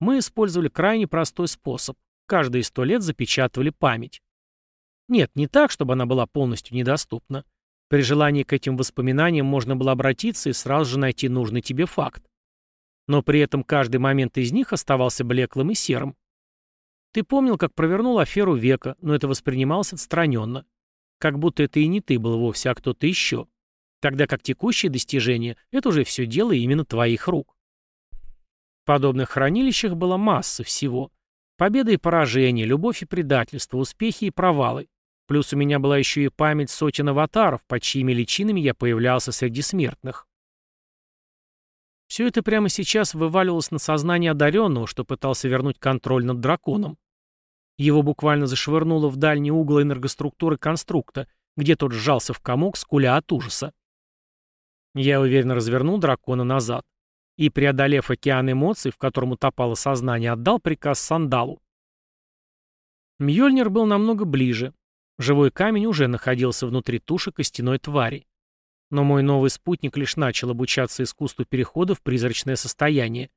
мы использовали крайне простой способ. Каждые сто лет запечатывали память. Нет, не так, чтобы она была полностью недоступна. При желании к этим воспоминаниям можно было обратиться и сразу же найти нужный тебе факт. Но при этом каждый момент из них оставался блеклым и серым. Ты помнил, как провернул аферу века, но это воспринималось отстраненно. Как будто это и не ты был вовсе, а кто-то еще. Тогда как текущие достижения — это уже все дело именно твоих рук. Подобных хранилищах была масса всего. Победа и поражение, любовь и предательство, успехи и провалы. Плюс у меня была еще и память сотен аватаров, под чьими личинами я появлялся среди смертных. Все это прямо сейчас вываливалось на сознание одаренного, что пытался вернуть контроль над драконом. Его буквально зашвырнуло в дальний угол энергоструктуры конструкта, где тот сжался в комок, скуля от ужаса. Я уверенно развернул дракона назад и, преодолев океан эмоций, в котором утопало сознание, отдал приказ Сандалу. Мьёльнир был намного ближе. Живой камень уже находился внутри туши костяной твари. Но мой новый спутник лишь начал обучаться искусству перехода в призрачное состояние.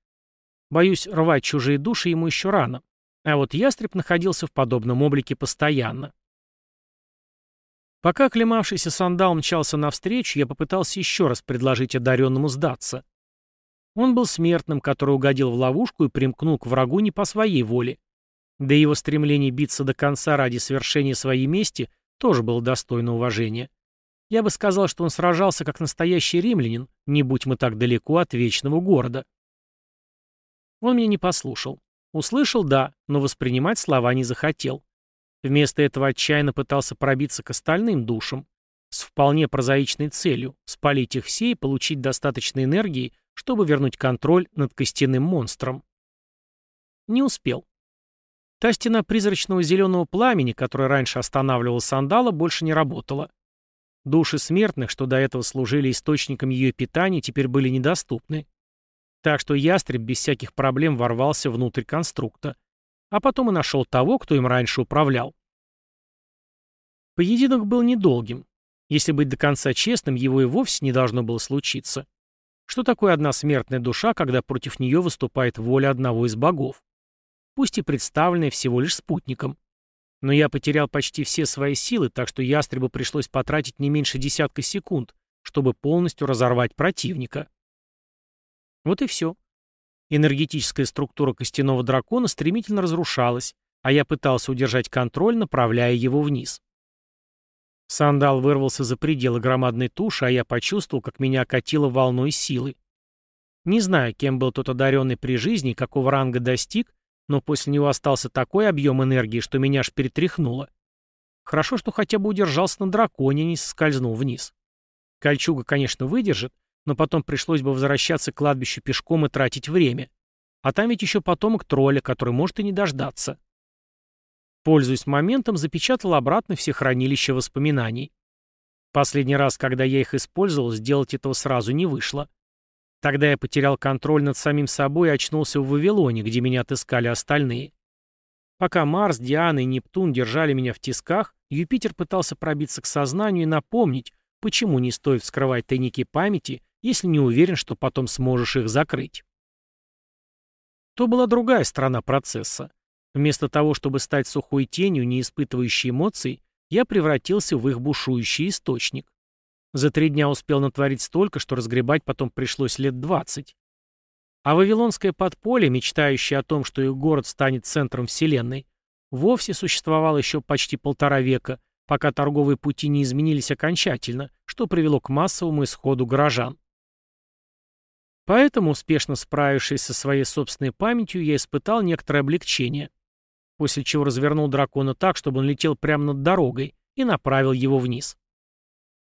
Боюсь, рвать чужие души ему еще рано. А вот ястреб находился в подобном облике постоянно. Пока оклемавшийся сандал мчался навстречу, я попытался еще раз предложить одаренному сдаться. Он был смертным, который угодил в ловушку и примкнул к врагу не по своей воле. Да и его стремление биться до конца ради свершения своей мести тоже было достойно уважения. Я бы сказал, что он сражался как настоящий римлянин, не будь мы так далеко от вечного города. Он меня не послушал. Услышал, да, но воспринимать слова не захотел. Вместо этого отчаянно пытался пробиться к остальным душам. С вполне прозаичной целью – спалить их все и получить достаточно энергии, чтобы вернуть контроль над костяным монстром. Не успел. Та стена призрачного зеленого пламени, которая раньше останавливала сандала, больше не работала. Души смертных, что до этого служили источником ее питания, теперь были недоступны. Так что ястреб без всяких проблем ворвался внутрь конструкта а потом и нашел того, кто им раньше управлял. Поединок был недолгим. Если быть до конца честным, его и вовсе не должно было случиться. Что такое одна смертная душа, когда против нее выступает воля одного из богов? Пусть и представленная всего лишь спутником. Но я потерял почти все свои силы, так что ястребу пришлось потратить не меньше десятка секунд, чтобы полностью разорвать противника. Вот и все. Энергетическая структура костяного дракона стремительно разрушалась, а я пытался удержать контроль, направляя его вниз. Сандал вырвался за пределы громадной туши, а я почувствовал, как меня окатило волной силы. Не знаю, кем был тот одаренный при жизни какого ранга достиг, но после него остался такой объем энергии, что меня аж перетряхнуло. Хорошо, что хотя бы удержался на драконе, не соскользнул вниз. Кольчуга, конечно, выдержит, но потом пришлось бы возвращаться к кладбищу пешком и тратить время. А там ведь еще потомок тролля, который может и не дождаться. Пользуясь моментом, запечатал обратно все хранилища воспоминаний. Последний раз, когда я их использовал, сделать этого сразу не вышло. Тогда я потерял контроль над самим собой и очнулся в Вавилоне, где меня отыскали остальные. Пока Марс, Диана и Нептун держали меня в тисках, Юпитер пытался пробиться к сознанию и напомнить, почему не стоит вскрывать тайники памяти если не уверен, что потом сможешь их закрыть. То была другая сторона процесса. Вместо того, чтобы стать сухой тенью, не испытывающей эмоций, я превратился в их бушующий источник. За три дня успел натворить столько, что разгребать потом пришлось лет двадцать. А вавилонское подполье, мечтающее о том, что их город станет центром вселенной, вовсе существовало еще почти полтора века, пока торговые пути не изменились окончательно, что привело к массовому исходу горожан. Поэтому, успешно справившись со своей собственной памятью, я испытал некоторое облегчение, после чего развернул дракона так, чтобы он летел прямо над дорогой, и направил его вниз.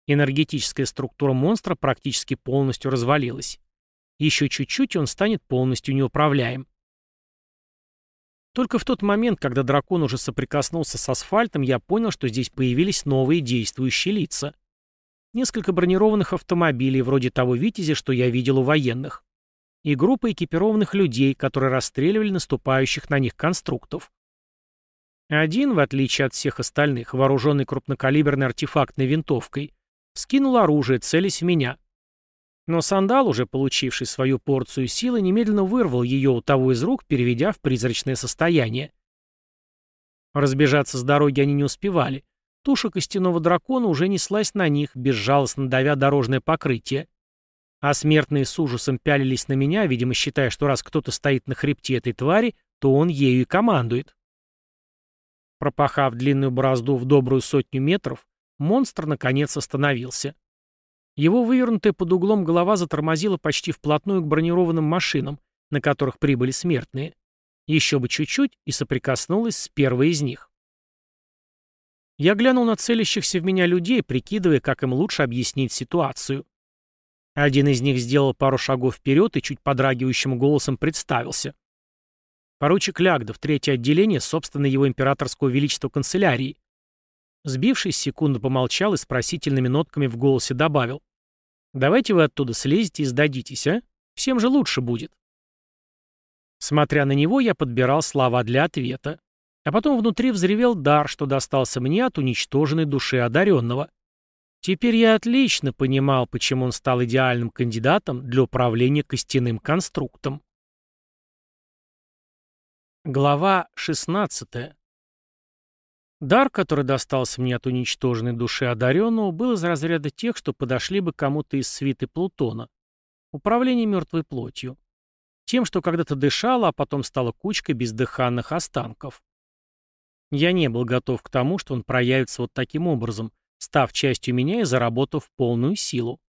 Энергетическая структура монстра практически полностью развалилась. Еще чуть-чуть, и он станет полностью неуправляем. Только в тот момент, когда дракон уже соприкоснулся с асфальтом, я понял, что здесь появились новые действующие лица. Несколько бронированных автомобилей, вроде того «Витязя», что я видел у военных. И группа экипированных людей, которые расстреливали наступающих на них конструктов. Один, в отличие от всех остальных, вооруженный крупнокалиберной артефактной винтовкой, скинул оружие, целясь в меня. Но сандал, уже получивший свою порцию силы, немедленно вырвал ее у того из рук, переведя в призрачное состояние. Разбежаться с дороги они не успевали. Туша костяного дракона уже неслась на них, безжалостно давя дорожное покрытие. А смертные с ужасом пялились на меня, видимо, считая, что раз кто-то стоит на хребте этой твари, то он ею и командует. Пропахав длинную борозду в добрую сотню метров, монстр наконец остановился. Его вывернутая под углом голова затормозила почти вплотную к бронированным машинам, на которых прибыли смертные. Еще бы чуть-чуть и соприкоснулась с первой из них. Я глянул на целящихся в меня людей, прикидывая, как им лучше объяснить ситуацию. Один из них сделал пару шагов вперед и чуть подрагивающим голосом представился. Поручик Лягдов, третье отделение, собственно, его императорского величества канцелярии. Сбившись, секунду помолчал и с просительными нотками в голосе добавил. «Давайте вы оттуда слезете и сдадитесь, а? Всем же лучше будет». Смотря на него, я подбирал слова для ответа. А потом внутри взревел дар, что достался мне от уничтоженной души одаренного. Теперь я отлично понимал, почему он стал идеальным кандидатом для управления костяным конструктом. Глава 16. Дар, который достался мне от уничтоженной души одаренного, был из разряда тех, что подошли бы кому-то из свиты Плутона. Управление мертвой плотью. Тем, что когда-то дышало, а потом стало кучкой бездыханных останков. Я не был готов к тому, что он проявится вот таким образом, став частью меня и заработав полную силу.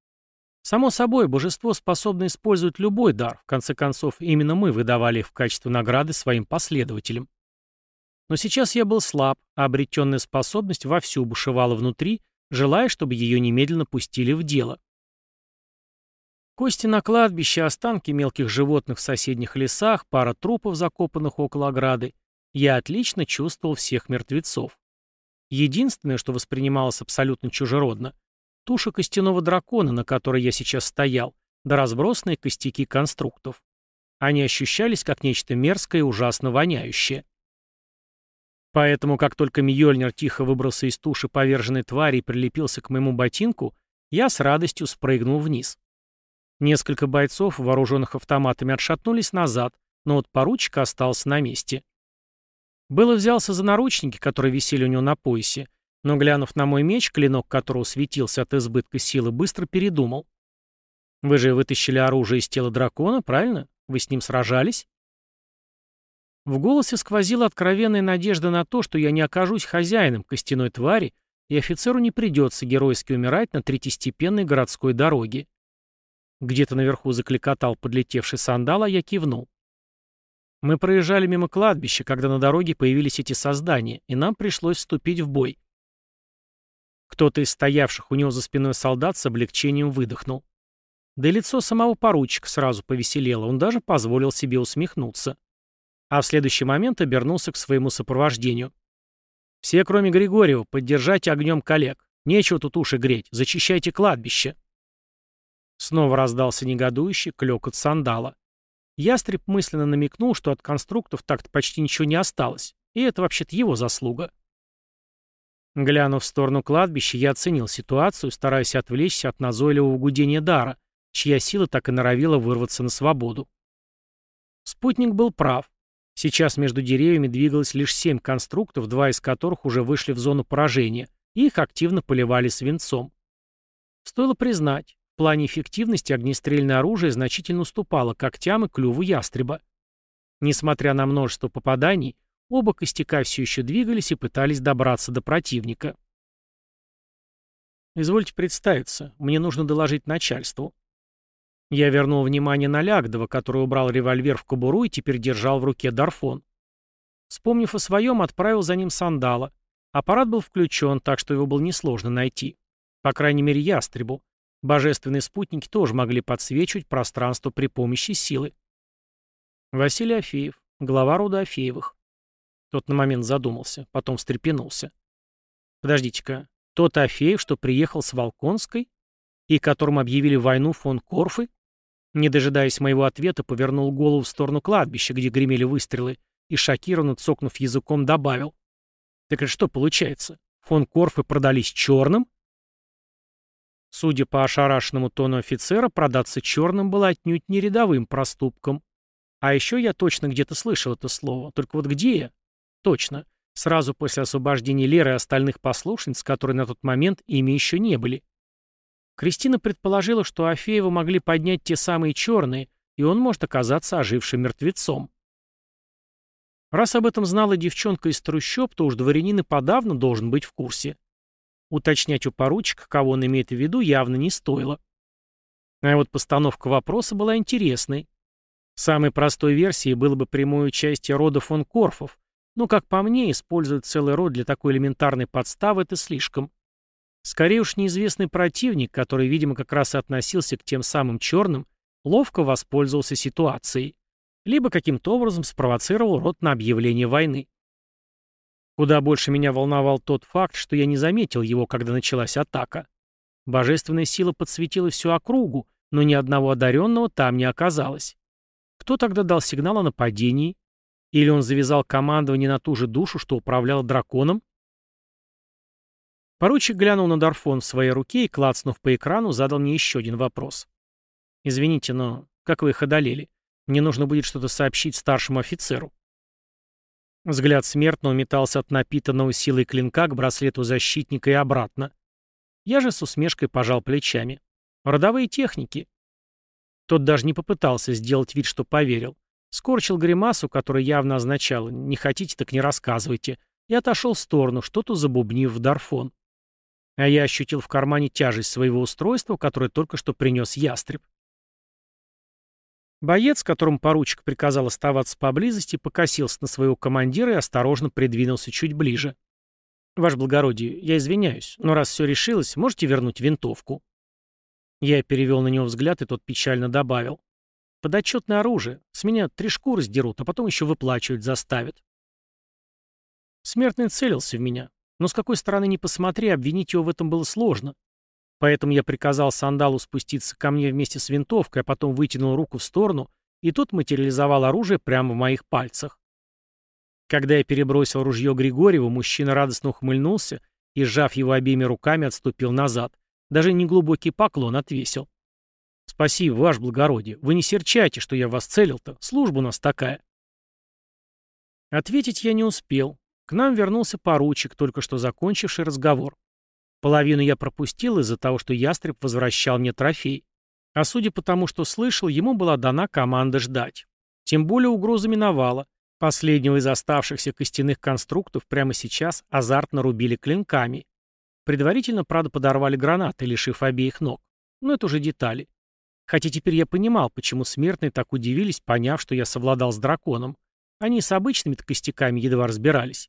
Само собой, божество способно использовать любой дар, в конце концов, именно мы выдавали их в качестве награды своим последователям. Но сейчас я был слаб, а обретенная способность вовсю бушевала внутри, желая, чтобы ее немедленно пустили в дело. Кости на кладбище, останки мелких животных в соседних лесах, пара трупов, закопанных около ограды, я отлично чувствовал всех мертвецов. Единственное, что воспринималось абсолютно чужеродно — туша костяного дракона, на которой я сейчас стоял, да разбросанные костяки конструктов. Они ощущались как нечто мерзкое и ужасно воняющее. Поэтому, как только Мьёльнир тихо выбрался из туши поверженной твари и прилепился к моему ботинку, я с радостью спрыгнул вниз. Несколько бойцов, вооруженных автоматами, отшатнулись назад, но вот поручик остался на месте. Было взялся за наручники, которые висели у него на поясе, но, глянув на мой меч, клинок которого светился от избытка силы, быстро передумал. «Вы же вытащили оружие из тела дракона, правильно? Вы с ним сражались?» В голосе сквозила откровенная надежда на то, что я не окажусь хозяином костяной твари, и офицеру не придется геройски умирать на третьестепенной городской дороге. Где-то наверху закликотал подлетевший сандал, а я кивнул. Мы проезжали мимо кладбища, когда на дороге появились эти создания, и нам пришлось вступить в бой. Кто-то из стоявших у него за спиной солдат с облегчением выдохнул. Да и лицо самого поручика сразу повеселело, он даже позволил себе усмехнуться. А в следующий момент обернулся к своему сопровождению. «Все, кроме Григорьева, поддержайте огнем коллег. Нечего тут уши греть, зачищайте кладбище». Снова раздался негодующий клёкот сандала. Ястреб мысленно намекнул, что от конструктов так-то почти ничего не осталось, и это вообще-то его заслуга. Глянув в сторону кладбища, я оценил ситуацию, стараясь отвлечься от назойливого гудения дара, чья сила так и норовила вырваться на свободу. Спутник был прав. Сейчас между деревьями двигалось лишь семь конструктов, два из которых уже вышли в зону поражения, и их активно поливали свинцом. Стоило признать, плане эффективности огнестрельное оружие значительно уступало когтям и клюву ястреба. Несмотря на множество попаданий, оба костяка все еще двигались и пытались добраться до противника. «Извольте представиться, мне нужно доложить начальству». Я вернул внимание на Лягдова, который убрал револьвер в кобуру и теперь держал в руке Дарфон. Вспомнив о своем, отправил за ним сандала. Аппарат был включен, так что его было несложно найти. По крайней мере, ястребу. Божественные спутники тоже могли подсвечивать пространство при помощи силы. Василий Афеев, глава рода Афеевых. Тот на момент задумался, потом встрепенулся. Подождите-ка, тот Афеев, что приехал с Волконской и которым объявили войну фон Корфы? Не дожидаясь моего ответа, повернул голову в сторону кладбища, где гремели выстрелы, и шокированно цокнув языком добавил. Так что получается? Фон Корфы продались черным? Судя по ошарашенному тону офицера, продаться черным было отнюдь не рядовым проступком. А еще я точно где-то слышал это слово. Только вот где я? Точно. Сразу после освобождения Леры и остальных послушниц, которые на тот момент ими еще не были. Кристина предположила, что Афеева могли поднять те самые черные, и он может оказаться ожившим мертвецом. Раз об этом знала девчонка из трущоб, то уж дворянин и подавно должен быть в курсе. Уточнять у поручика, кого он имеет в виду, явно не стоило. А вот постановка вопроса была интересной. Самой простой версией было бы прямое участие рода фон Корфов, но, как по мне, использовать целый род для такой элементарной подставы — это слишком. Скорее уж неизвестный противник, который, видимо, как раз и относился к тем самым черным, ловко воспользовался ситуацией. Либо каким-то образом спровоцировал род на объявление войны. Куда больше меня волновал тот факт, что я не заметил его, когда началась атака. Божественная сила подсветила всю округу, но ни одного одаренного там не оказалось. Кто тогда дал сигнал о нападении? Или он завязал командование на ту же душу, что управлял драконом? Поручик глянул на Дарфон в своей руке и, клацнув по экрану, задал мне еще один вопрос. «Извините, но как вы их одолели? Мне нужно будет что-то сообщить старшему офицеру». Взгляд смертного метался от напитанного силой клинка к браслету защитника и обратно. Я же с усмешкой пожал плечами. Родовые техники. Тот даже не попытался сделать вид, что поверил. Скорчил гримасу, которая явно означала «не хотите, так не рассказывайте», и отошел в сторону, что-то забубнив в дарфон. А я ощутил в кармане тяжесть своего устройства, которое только что принес ястреб. Боец, которому поручик приказал оставаться поблизости, покосился на своего командира и осторожно придвинулся чуть ближе. «Ваше благородие, я извиняюсь, но раз все решилось, можете вернуть винтовку?» Я перевел на него взгляд, и тот печально добавил. «Подотчетное оружие. С меня три шкуры сдерут, а потом еще выплачивать заставят». Смертный целился в меня, но с какой стороны ни посмотри, обвинить его в этом было сложно. Поэтому я приказал Сандалу спуститься ко мне вместе с винтовкой, а потом вытянул руку в сторону, и тот материализовал оружие прямо в моих пальцах. Когда я перебросил ружье Григорьеву, мужчина радостно ухмыльнулся и, сжав его обеими руками, отступил назад. Даже неглубокий поклон отвесил. «Спасибо, ваше благородие. Вы не серчайте, что я вас целил-то. Служба у нас такая». Ответить я не успел. К нам вернулся поручик, только что закончивший разговор. Половину я пропустил из-за того, что ястреб возвращал мне трофей. А судя по тому, что слышал, ему была дана команда ждать. Тем более угроза миновала. Последнего из оставшихся костяных конструктов прямо сейчас азартно рубили клинками. Предварительно, правда, подорвали гранаты, лишив обеих ног. Но это уже детали. Хотя теперь я понимал, почему смертные так удивились, поняв, что я совладал с драконом. Они с обычными-то костяками едва разбирались.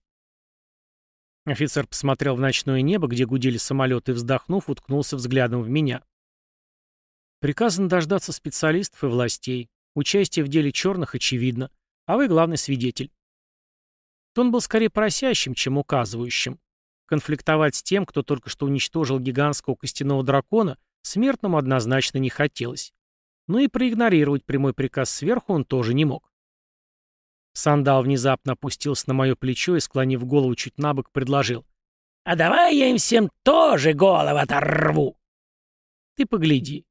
Офицер посмотрел в ночное небо, где гудели самолеты, вздохнув, уткнулся взглядом в меня. Приказано дождаться специалистов и властей. Участие в деле черных очевидно. А вы главный свидетель. Тон был скорее просящим, чем указывающим. Конфликтовать с тем, кто только что уничтожил гигантского костяного дракона, смертному однозначно не хотелось. Но и проигнорировать прямой приказ сверху он тоже не мог. Сандал внезапно опустился на мое плечо и, склонив голову чуть на бок, предложил. «А давай я им всем тоже голову оторву!» «Ты погляди».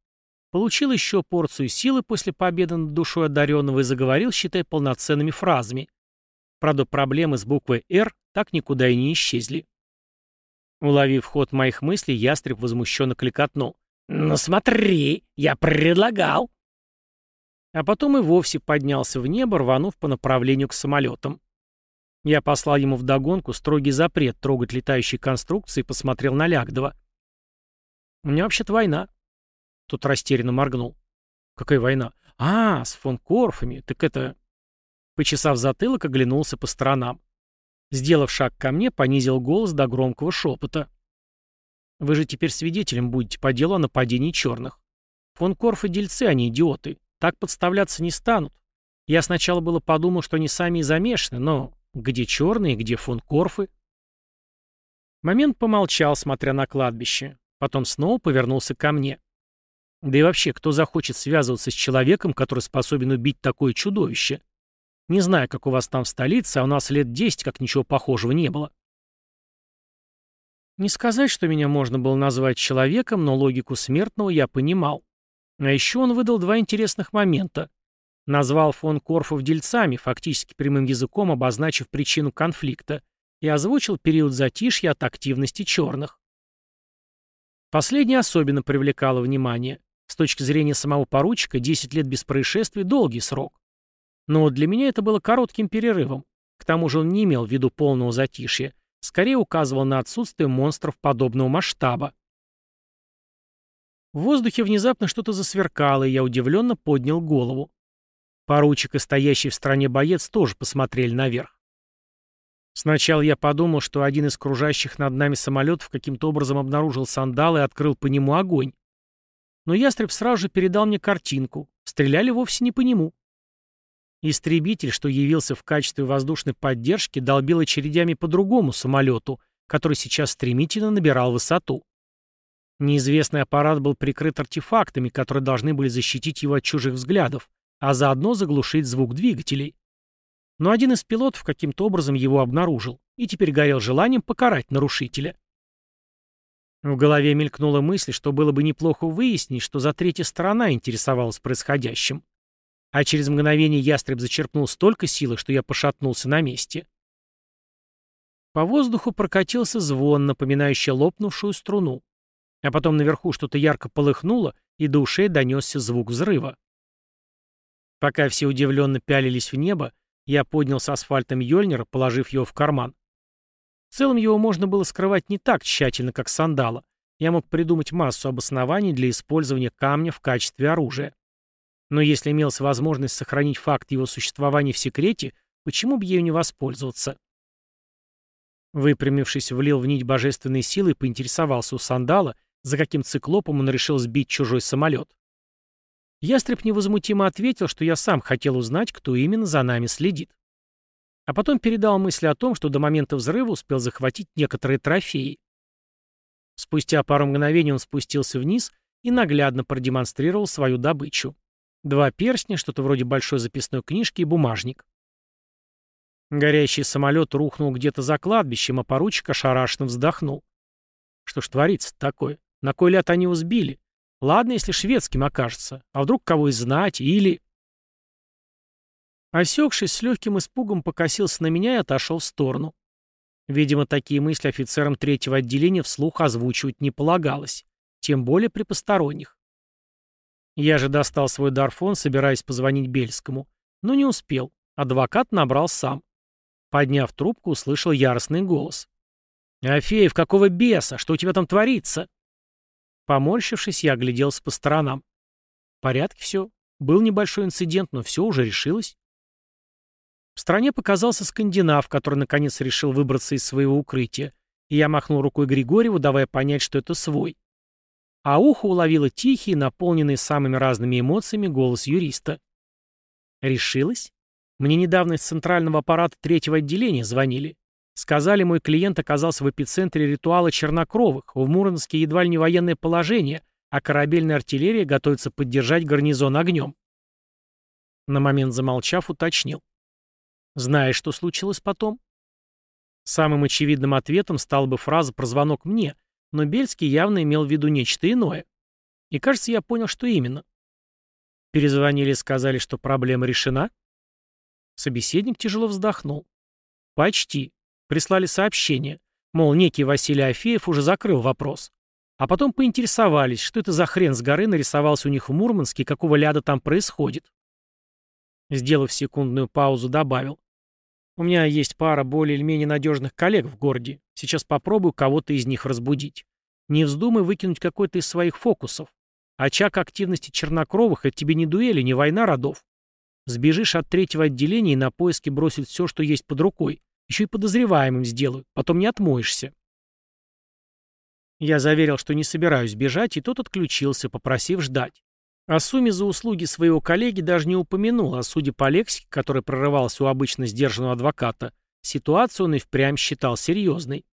Получил еще порцию силы после победы над душой одаренного и заговорил, считай, полноценными фразами. Правда, проблемы с буквой «Р» так никуда и не исчезли. Уловив ход моих мыслей, ястреб возмущенно кликотнул. «Ну смотри, я предлагал!» а потом и вовсе поднялся в небо, рванув по направлению к самолетам. Я послал ему вдогонку строгий запрет трогать летающие конструкции и посмотрел на Лягдова. «У меня вообще-то война». Тут растерянно моргнул. «Какая война? А, с фон Корфами. Так это...» Почесав затылок, оглянулся по сторонам. Сделав шаг ко мне, понизил голос до громкого шепота. «Вы же теперь свидетелем будете по делу о нападении черных. Фон Корфы дельцы, а не идиоты. Так подставляться не станут. Я сначала было подумал, что они сами и замешаны, но где черные, где фон Корфы? Момент помолчал, смотря на кладбище. Потом снова повернулся ко мне. Да и вообще, кто захочет связываться с человеком, который способен убить такое чудовище? Не знаю, как у вас там в столице, а у нас лет десять как ничего похожего не было. Не сказать, что меня можно было назвать человеком, но логику смертного я понимал. А еще он выдал два интересных момента. Назвал фон Корфов дельцами, фактически прямым языком обозначив причину конфликта, и озвучил период затишья от активности черных. Последнее особенно привлекало внимание. С точки зрения самого поручика, 10 лет без происшествий – долгий срок. Но для меня это было коротким перерывом. К тому же он не имел в виду полного затишья, скорее указывал на отсутствие монстров подобного масштаба. В воздухе внезапно что-то засверкало, и я удивленно поднял голову. Поручик и стоящий в стороне боец тоже посмотрели наверх. Сначала я подумал, что один из кружащих над нами самолетов каким-то образом обнаружил сандал и открыл по нему огонь. Но ястреб сразу же передал мне картинку. Стреляли вовсе не по нему. Истребитель, что явился в качестве воздушной поддержки, долбил очередями по другому самолету, который сейчас стремительно набирал высоту. Неизвестный аппарат был прикрыт артефактами, которые должны были защитить его от чужих взглядов, а заодно заглушить звук двигателей. Но один из пилотов каким-то образом его обнаружил и теперь горел желанием покарать нарушителя. В голове мелькнула мысль, что было бы неплохо выяснить, что за третья сторона интересовалась происходящим. А через мгновение ястреб зачерпнул столько силы, что я пошатнулся на месте. По воздуху прокатился звон, напоминающий лопнувшую струну. А потом наверху что-то ярко полыхнуло, и до ушей донесся звук взрыва. Пока все удивленно пялились в небо, я поднял с асфальтом Йольнера, положив его в карман. В целом его можно было скрывать не так тщательно, как сандала. Я мог придумать массу обоснований для использования камня в качестве оружия. Но если имелась возможность сохранить факт его существования в секрете, почему бы ею не воспользоваться? Выпрямившись, влил в нить божественной силы и поинтересовался у сандала, за каким циклопом он решил сбить чужой самолет. Ястреб невозмутимо ответил, что я сам хотел узнать, кто именно за нами следит. А потом передал мысли о том, что до момента взрыва успел захватить некоторые трофеи. Спустя пару мгновений он спустился вниз и наглядно продемонстрировал свою добычу. Два перстня, что-то вроде большой записной книжки и бумажник. Горящий самолет рухнул где-то за кладбищем, а поручик ошарашенно вздохнул. Что ж творится такое? На кой ляд они узбили? Ладно, если шведским окажется. А вдруг кого из знать, или... Осекшись, с легким испугом покосился на меня и отошел в сторону. Видимо, такие мысли офицерам третьего отделения вслух озвучивать не полагалось, тем более при посторонних. Я же достал свой дарфон, собираясь позвонить Бельскому, но не успел. Адвокат набрал сам. Подняв трубку, услышал яростный голос. «Афеев, какого беса? Что у тебя там творится?» Поморщившись, я огляделся по сторонам. В порядке все. Был небольшой инцидент, но все уже решилось. В стране показался скандинав, который наконец решил выбраться из своего укрытия, и я махнул рукой Григорьеву, давая понять, что это свой. А ухо уловило тихий, наполненный самыми разными эмоциями голос юриста. «Решилась? Мне недавно из центрального аппарата третьего отделения звонили. Сказали, мой клиент оказался в эпицентре ритуала чернокровых, в Мурманске едва ли не военное положение, а корабельная артиллерия готовится поддержать гарнизон огнем. На момент замолчав, уточнил. Знаешь, что случилось потом? Самым очевидным ответом стала бы фраза про звонок мне, но Бельский явно имел в виду нечто иное. И кажется, я понял, что именно. Перезвонили и сказали, что проблема решена? Собеседник тяжело вздохнул. Почти. Прислали сообщение, мол, некий Василий Афеев уже закрыл вопрос. А потом поинтересовались, что это за хрен с горы нарисовался у них в Мурманске какого ляда там происходит. Сделав секундную паузу, добавил. У меня есть пара более или менее надежных коллег в городе. Сейчас попробую кого-то из них разбудить. Не вздумай выкинуть какой-то из своих фокусов. Очаг активности чернокровых — это тебе не дуэли, не война родов. Сбежишь от третьего отделения и на поиски бросить все, что есть под рукой. Еще и подозреваемым сделают, потом не отмоешься. Я заверил, что не собираюсь бежать, и тот отключился, попросив ждать. О сумме за услуги своего коллеги даже не упомянул, а судя по лексике, которая прорывалась у обычно сдержанного адвоката, ситуацию он и впрямь считал серьезной.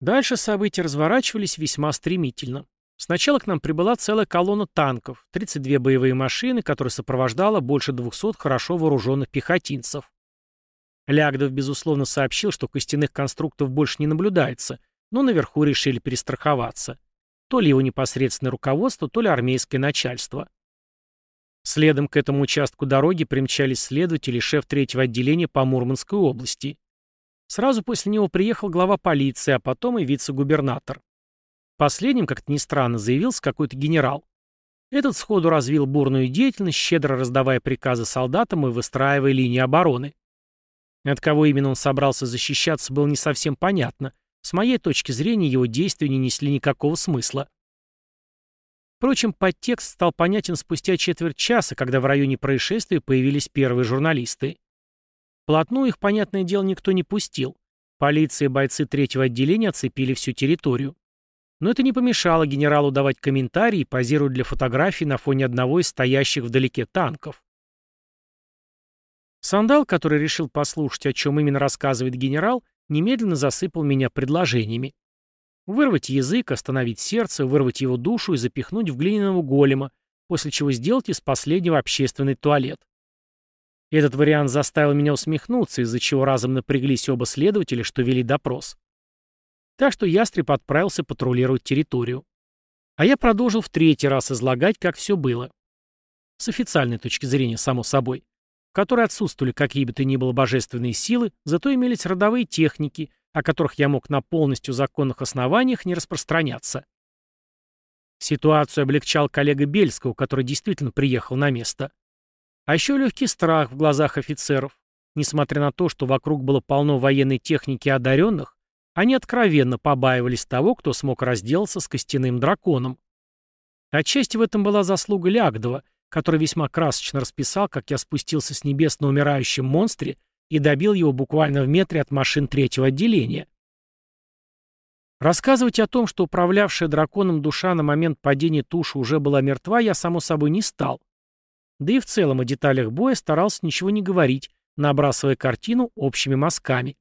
Дальше события разворачивались весьма стремительно. Сначала к нам прибыла целая колонна танков, 32 боевые машины, которые сопровождала больше 200 хорошо вооруженных пехотинцев. Лягдов, безусловно, сообщил, что костяных конструктов больше не наблюдается, но наверху решили перестраховаться. То ли его непосредственное руководство, то ли армейское начальство. Следом к этому участку дороги примчались следователи шеф третьего отделения по Мурманской области. Сразу после него приехал глава полиции, а потом и вице-губернатор. Последним, как-то ни странно, заявился какой-то генерал. Этот сходу развил бурную деятельность, щедро раздавая приказы солдатам и выстраивая линии обороны. От кого именно он собрался защищаться, было не совсем понятно. С моей точки зрения, его действия не несли никакого смысла. Впрочем, подтекст стал понятен спустя четверть часа, когда в районе происшествия появились первые журналисты. Плотную их, понятное дело, никто не пустил. Полиция и бойцы третьего отделения оцепили всю территорию. Но это не помешало генералу давать комментарии и позировать для фотографий на фоне одного из стоящих вдалеке танков. Сандал, который решил послушать, о чем именно рассказывает генерал, немедленно засыпал меня предложениями. Вырвать язык, остановить сердце, вырвать его душу и запихнуть в глиняного голема, после чего сделать из последнего общественный туалет. Этот вариант заставил меня усмехнуться, из-за чего разом напряглись оба следователя, что вели допрос. Так что ястреб отправился патрулировать территорию. А я продолжил в третий раз излагать, как все было. С официальной точки зрения, само собой в которой отсутствовали какие бы то ни было божественные силы, зато имелись родовые техники, о которых я мог на полностью законных основаниях не распространяться. Ситуацию облегчал коллега Бельского, который действительно приехал на место. А еще легкий страх в глазах офицеров. Несмотря на то, что вокруг было полно военной техники одаренных, они откровенно побаивались того, кто смог разделаться с костяным драконом. Отчасти в этом была заслуга Лягдова, который весьма красочно расписал, как я спустился с небес на умирающем монстре и добил его буквально в метре от машин третьего отделения. Рассказывать о том, что управлявшая драконом душа на момент падения туши уже была мертва, я, само собой, не стал. Да и в целом о деталях боя старался ничего не говорить, набрасывая картину общими мазками.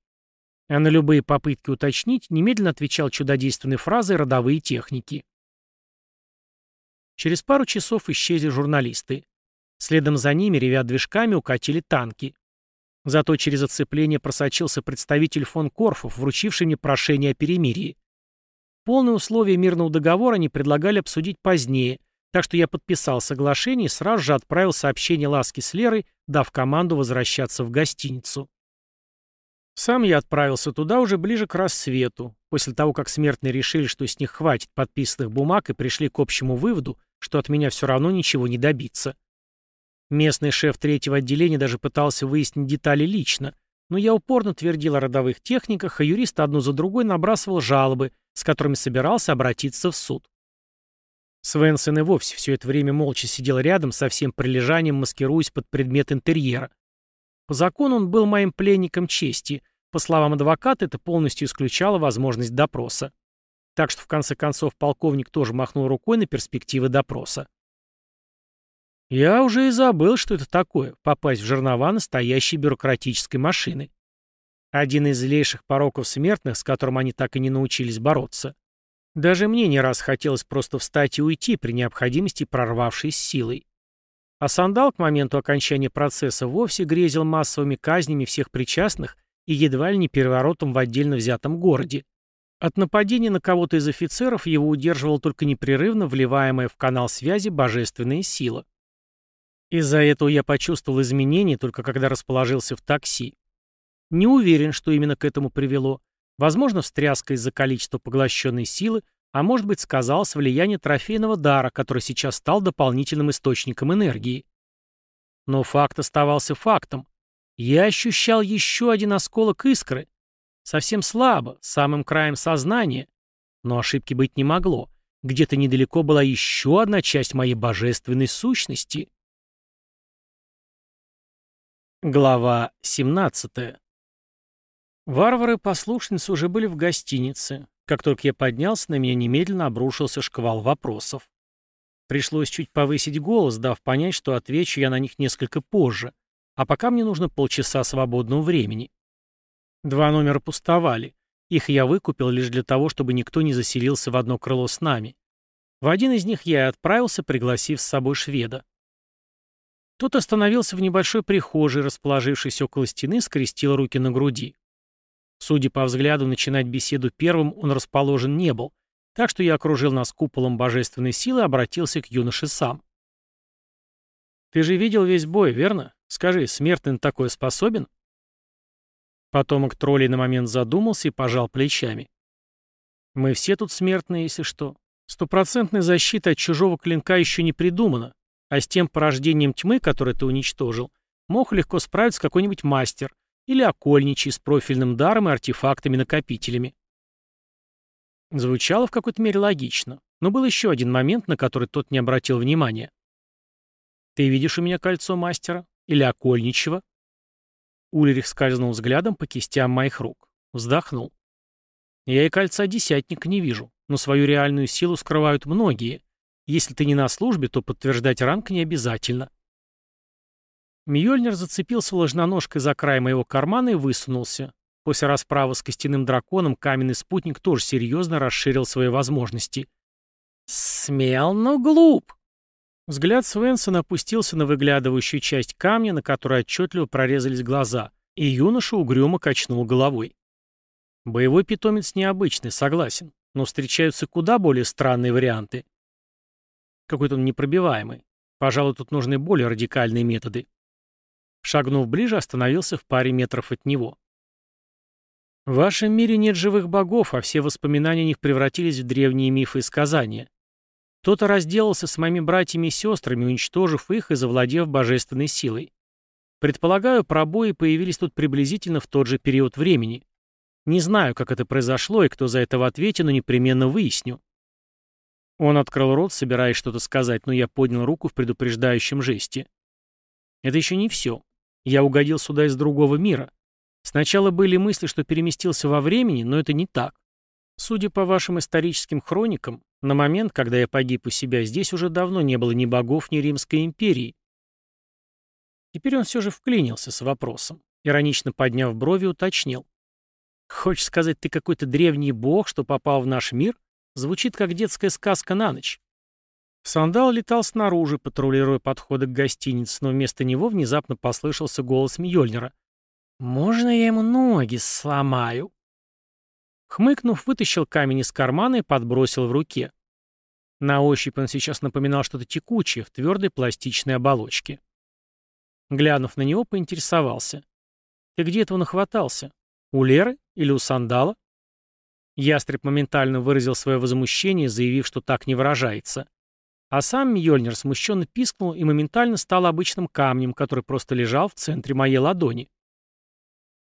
А на любые попытки уточнить немедленно отвечал чудодейственной фразой родовые техники. Через пару часов исчезли журналисты. Следом за ними, ревя движками, укатили танки. Зато через оцепление просочился представитель фон Корфов, вручивший мне прошение о перемирии. Полные условия мирного договора они предлагали обсудить позднее, так что я подписал соглашение и сразу же отправил сообщение Ласки с Лерой, дав команду возвращаться в гостиницу. Сам я отправился туда уже ближе к рассвету, после того, как смертные решили, что с них хватит подписанных бумаг и пришли к общему выводу, что от меня все равно ничего не добиться. Местный шеф третьего отделения даже пытался выяснить детали лично, но я упорно твердил о родовых техниках, а юрист одну за другой набрасывал жалобы, с которыми собирался обратиться в суд. Свенсон и вовсе все это время молча сидел рядом, со всем прилежанием маскируясь под предмет интерьера. По закону он был моим пленником чести. По словам адвоката, это полностью исключало возможность допроса. Так что в конце концов полковник тоже махнул рукой на перспективы допроса. Я уже и забыл, что это такое — попасть в жернова настоящей бюрократической машины. Один из злейших пороков смертных, с которым они так и не научились бороться. Даже мне не раз хотелось просто встать и уйти при необходимости, прорвавшись силой. А Сандал к моменту окончания процесса вовсе грезил массовыми казнями всех причастных и едва ли не переворотом в отдельно взятом городе. От нападения на кого-то из офицеров его удерживала только непрерывно вливаемая в канал связи божественная сила. Из-за этого я почувствовал изменения только когда расположился в такси. Не уверен, что именно к этому привело. Возможно, встряска из-за количества поглощенной силы, а может быть, сказалось влияние трофейного дара, который сейчас стал дополнительным источником энергии. Но факт оставался фактом. Я ощущал еще один осколок искры, Совсем слабо, самым краем сознания. Но ошибки быть не могло. Где-то недалеко была еще одна часть моей божественной сущности. Глава 17 Варвары-послушницы уже были в гостинице. Как только я поднялся, на меня немедленно обрушился шквал вопросов. Пришлось чуть повысить голос, дав понять, что отвечу я на них несколько позже, а пока мне нужно полчаса свободного времени. Два номера пустовали. Их я выкупил лишь для того, чтобы никто не заселился в одно крыло с нами. В один из них я и отправился, пригласив с собой шведа. Тот остановился в небольшой прихожей, расположившись около стены, скрестил руки на груди. Судя по взгляду, начинать беседу первым он расположен не был, так что я окружил нас куполом божественной силы и обратился к юноше сам. «Ты же видел весь бой, верно? Скажи, смертный на такое способен?» Потомок троллей на момент задумался и пожал плечами. «Мы все тут смертные, если что. Стопроцентной защиты от чужого клинка еще не придумано, а с тем порождением тьмы, которое ты уничтожил, мог легко справиться какой-нибудь мастер или окольничий с профильным даром и артефактами-накопителями». Звучало в какой-то мере логично, но был еще один момент, на который тот не обратил внимания. «Ты видишь у меня кольцо мастера? Или окольничего?» Ульрих скользнул взглядом по кистям моих рук. Вздохнул. «Я и кольца десятника не вижу, но свою реальную силу скрывают многие. Если ты не на службе, то подтверждать ранг не обязательно». Мьёльнир зацепился ложноножкой за край моего кармана и высунулся. После расправы с костяным драконом каменный спутник тоже серьезно расширил свои возможности. «Смел, но глуп!» Взгляд Свенсона опустился на выглядывающую часть камня, на которой отчетливо прорезались глаза, и юноша угрюмо качнул головой. Боевой питомец необычный, согласен, но встречаются куда более странные варианты. Какой-то он непробиваемый. Пожалуй, тут нужны более радикальные методы. Шагнув ближе, остановился в паре метров от него. В вашем мире нет живых богов, а все воспоминания о них превратились в древние мифы и сказания. Кто-то разделался с моими братьями и сестрами, уничтожив их и завладев божественной силой. Предполагаю, пробои появились тут приблизительно в тот же период времени. Не знаю, как это произошло и кто за это в ответе, но непременно выясню. Он открыл рот, собираясь что-то сказать, но я поднял руку в предупреждающем жесте. Это еще не все. Я угодил сюда из другого мира. Сначала были мысли, что переместился во времени, но это не так. Судя по вашим историческим хроникам, на момент, когда я погиб у себя, здесь уже давно не было ни богов, ни Римской империи. Теперь он все же вклинился с вопросом, иронично подняв брови, уточнил. «Хочешь сказать, ты какой-то древний бог, что попал в наш мир? Звучит, как детская сказка на ночь». Сандал летал снаружи, патрулируя подходы к гостинице, но вместо него внезапно послышался голос Мьёльнира. «Можно я ему ноги сломаю?» Хмыкнув, вытащил камень из кармана и подбросил в руке. На ощупь он сейчас напоминал что-то текучее в твердой пластичной оболочке. Глянув на него, поинтересовался. «Ты где этого нахватался? У Леры или у Сандала?» Ястреб моментально выразил свое возмущение, заявив, что так не выражается. А сам Мьёльнир смущенно пискнул и моментально стал обычным камнем, который просто лежал в центре моей ладони.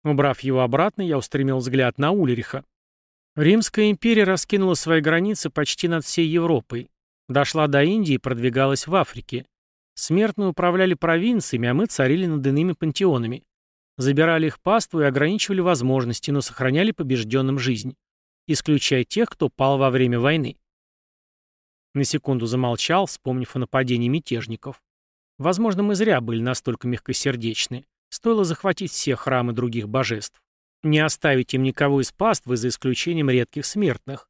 Убрав его обратно, я устремил взгляд на Ульриха. Римская империя раскинула свои границы почти над всей Европой. Дошла до Индии и продвигалась в Африке. Смертные управляли провинциями, а мы царили над иными пантеонами. Забирали их паству и ограничивали возможности, но сохраняли побежденным жизнь. Исключая тех, кто пал во время войны. На секунду замолчал, вспомнив о нападении мятежников. Возможно, мы зря были настолько мягкосердечны. Стоило захватить все храмы других божеств. Не оставить им никого из паствы, за исключением редких смертных.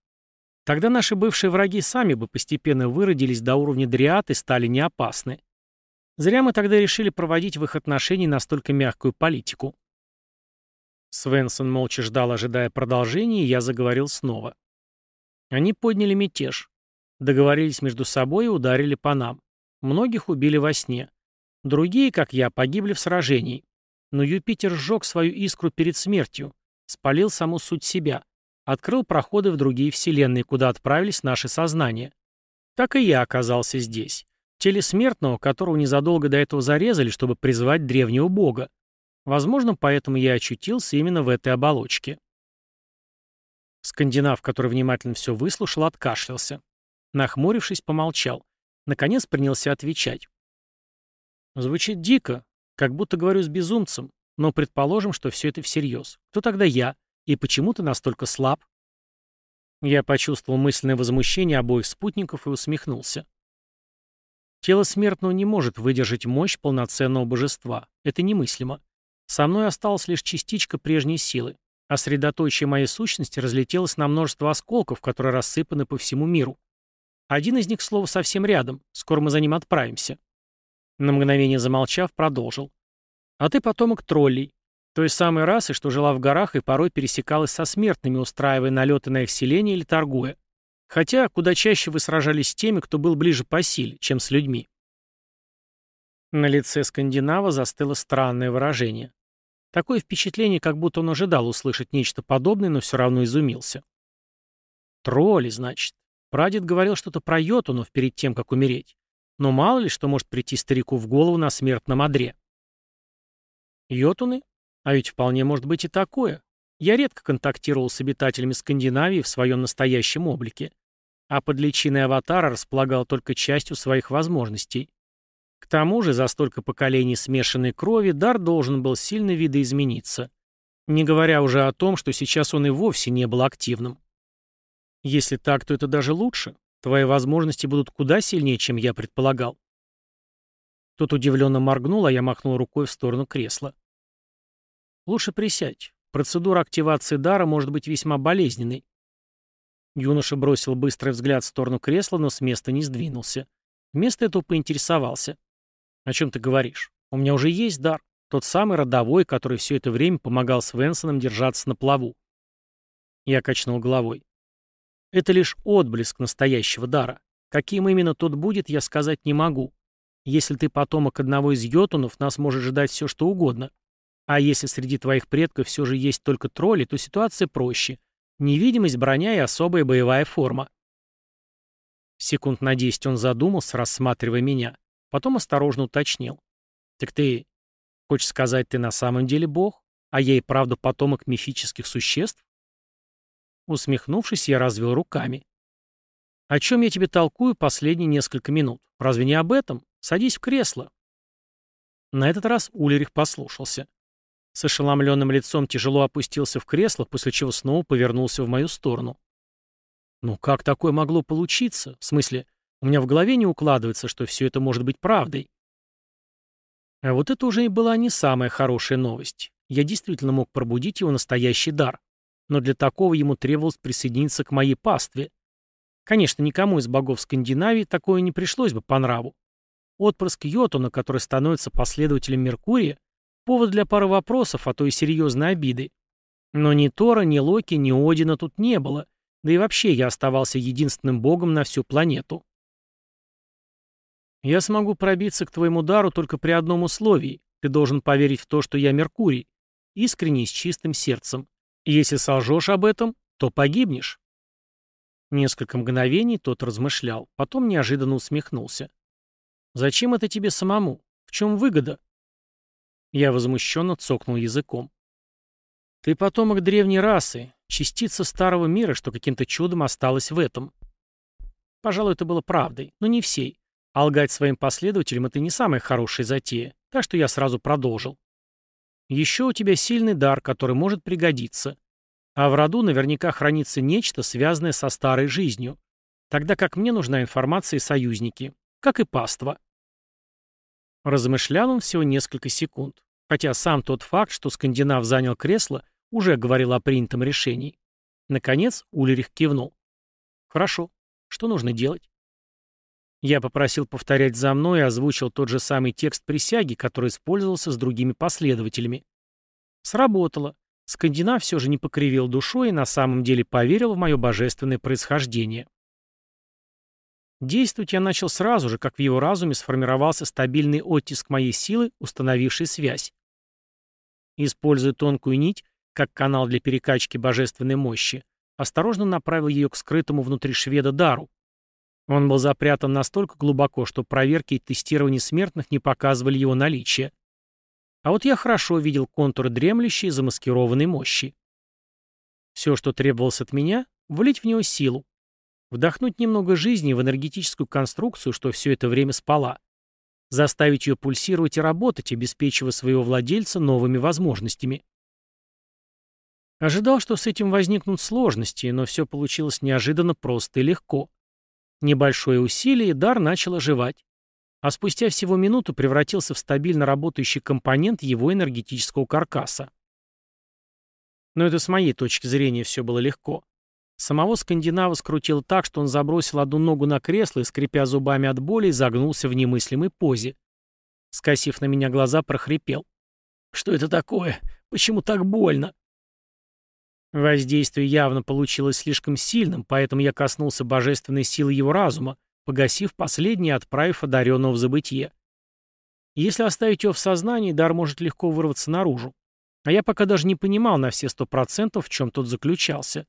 Тогда наши бывшие враги сами бы постепенно выродились до уровня дриад и стали неопасны. Зря мы тогда решили проводить в их отношении настолько мягкую политику. Свенсон молча ждал, ожидая продолжения, и я заговорил снова. Они подняли мятеж. Договорились между собой и ударили по нам. Многих убили во сне. Другие, как я, погибли в сражении. Но Юпитер сжег свою искру перед смертью, спалил саму суть себя, открыл проходы в другие вселенные, куда отправились наши сознания. Так и я оказался здесь, теле смертного, которого незадолго до этого зарезали, чтобы призвать древнего бога. Возможно, поэтому я очутился именно в этой оболочке. Скандинав, который внимательно все выслушал, откашлялся. Нахмурившись, помолчал. Наконец принялся отвечать. Звучит дико, как будто говорю с безумцем, но предположим, что все это всерьез. Кто тогда я? И почему ты настолько слаб? Я почувствовал мысленное возмущение обоих спутников и усмехнулся. Тело смертного не может выдержать мощь полноценного божества. Это немыслимо. Со мной осталась лишь частичка прежней силы, а средоточие моей сущности разлетелось на множество осколков, которые рассыпаны по всему миру. Один из них, к слову, совсем рядом. Скоро мы за ним отправимся. На мгновение замолчав, продолжил. А ты потомок троллей. Той самой расы, что жила в горах и порой пересекалась со смертными, устраивая налеты на их селение или торгуя. Хотя куда чаще вы сражались с теми, кто был ближе по силе, чем с людьми. На лице скандинава застыло странное выражение. Такое впечатление, как будто он ожидал услышать нечто подобное, но все равно изумился. Тролли, значит. Прадед говорил что-то про Йотунов перед тем, как умереть. Но мало ли, что может прийти старику в голову на смертном одре. Йотуны? А ведь вполне может быть и такое. Я редко контактировал с обитателями Скандинавии в своем настоящем облике. А под личиной аватара располагал только частью своих возможностей. К тому же за столько поколений смешанной крови дар должен был сильно видоизмениться. Не говоря уже о том, что сейчас он и вовсе не был активным. Если так, то это даже лучше. Твои возможности будут куда сильнее, чем я предполагал. Тот удивленно моргнул, а я махнул рукой в сторону кресла. Лучше присядь. Процедура активации дара может быть весьма болезненной. Юноша бросил быстрый взгляд в сторону кресла, но с места не сдвинулся. Вместо этого поинтересовался. «О чем ты говоришь? У меня уже есть дар. Тот самый родовой, который все это время помогал Свенсонам держаться на плаву». Я качнул головой. «Это лишь отблеск настоящего дара. Каким именно тот будет, я сказать не могу. Если ты потомок одного из йотунов, нас может ждать все, что угодно. А если среди твоих предков все же есть только тролли, то ситуация проще. Невидимость, броня и особая боевая форма». Секунд на десять он задумался, рассматривая меня. Потом осторожно уточнил. «Так ты... Хочешь сказать, ты на самом деле бог? А я и правда потомок мифических существ?» Усмехнувшись, я развел руками. «О чем я тебе толкую последние несколько минут? Разве не об этом? Садись в кресло». На этот раз Улерих послушался. С ошеломленным лицом тяжело опустился в кресло, после чего снова повернулся в мою сторону. «Ну как такое могло получиться? В смысле, у меня в голове не укладывается, что все это может быть правдой. А вот это уже и была не самая хорошая новость. Я действительно мог пробудить его настоящий дар. Но для такого ему требовалось присоединиться к моей пастве. Конечно, никому из богов Скандинавии такое не пришлось бы по нраву. Отпрыск Йотуна, который становится последователем Меркурия, повод для пары вопросов, а то и серьезной обиды. Но ни Тора, ни Локи, ни Одина тут не было, да и вообще я оставался единственным богом на всю планету. Я смогу пробиться к твоему дару только при одном условии. Ты должен поверить в то, что я Меркурий. Искренне и с чистым сердцем. Если солжешь об этом, то погибнешь. Несколько мгновений тот размышлял, потом неожиданно усмехнулся. «Зачем это тебе самому? В чем выгода?» Я возмущенно цокнул языком. «Ты потомок древней расы, частица старого мира, что каким-то чудом осталась в этом». Пожалуй, это было правдой, но не всей. А лгать своим последователям — это не самая хорошая затея, так что я сразу продолжил. Еще у тебя сильный дар, который может пригодиться. А в роду наверняка хранится нечто, связанное со старой жизнью. Тогда как мне нужна информация и союзники. Как и паства. Размышлял он всего несколько секунд. Хотя сам тот факт, что скандинав занял кресло, уже говорил о принятом решении. Наконец Ульрих кивнул. «Хорошо. Что нужно делать?» Я попросил повторять за мной и озвучил тот же самый текст присяги, который использовался с другими последователями. Сработало. Скандинав все же не покривил душой и на самом деле поверил в мое божественное происхождение. Действовать я начал сразу же, как в его разуме сформировался стабильный оттиск моей силы, установивший связь. Используя тонкую нить, как канал для перекачки божественной мощи, осторожно направил ее к скрытому внутри шведа дару. Он был запрятан настолько глубоко, что проверки и тестирование смертных не показывали его наличие. А вот я хорошо видел контуры дремлющей замаскированной мощи. Все, что требовалось от меня, влить в него силу. Вдохнуть немного жизни в энергетическую конструкцию, что все это время спала. Заставить ее пульсировать и работать, обеспечивая своего владельца новыми возможностями. Ожидал, что с этим возникнут сложности, но все получилось неожиданно просто и легко. Небольшое усилие, и дар начал оживать. А спустя всего минуту превратился в стабильно работающий компонент его энергетического каркаса. Но это с моей точки зрения все было легко. Самого скандинава скрутил так, что он забросил одну ногу на кресло и, скрипя зубами от боли, загнулся в немыслимой позе. Скосив на меня глаза, прохрипел. «Что это такое? Почему так больно?» Воздействие явно получилось слишком сильным, поэтому я коснулся божественной силы его разума, погасив последний и отправив одаренного в забытье. Если оставить его в сознании, дар может легко вырваться наружу. А я пока даже не понимал на все сто процентов, в чем тот заключался.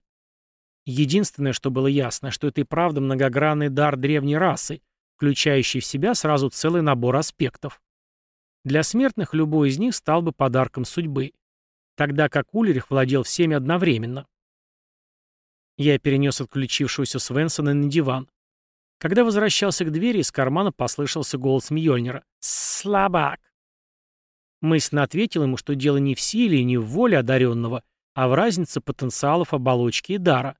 Единственное, что было ясно, что это и правда многогранный дар древней расы, включающий в себя сразу целый набор аспектов. Для смертных любой из них стал бы подарком судьбы, тогда как Ульрих владел всеми одновременно. Я перенес отключившегося Свенсона на диван. Когда возвращался к двери, из кармана послышался голос Мьёльнира. «Слабак!» Мысленно ответил ему, что дело не в силе и не в воле одаренного, а в разнице потенциалов оболочки и дара.